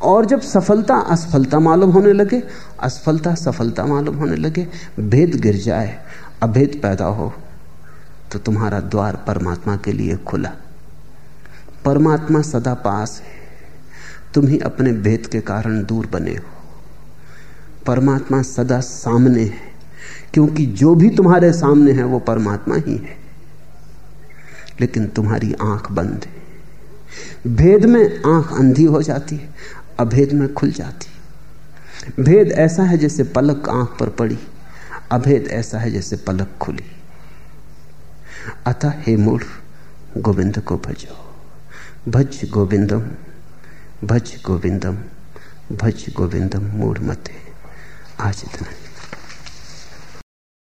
Speaker 2: और जब सफलता, असफलता मालूम होने लगे, असफलता, सफलता मालूम होने लगे, भेद गिर जाए, अभेद पैदा हो तो तुम्हारा द्वार परमात्मा के लिए खुला। परमात्मा सदा पास है। तुम ही अपने भेद के कारण दूर बने हो। परमात्मा सदा सामने है, क्योंकि जो भी तुम्हारे सामने है, वो परमात्मा ही है। लेकिन तुम्हारी आँख बंद है। भेद में आँख अंधी हो जाती है, अभेद में खुल जाती है। भेद ऐसा है जैसे पलक आँख पर पड़ी, अभेद ऐसा है जैसे पलक खुली। अतः हे मूर्ख गोविंद को भजो। भज गोविंदम भज गोविंदम भज गोविंदम, मूढ़ मते। आज इतना।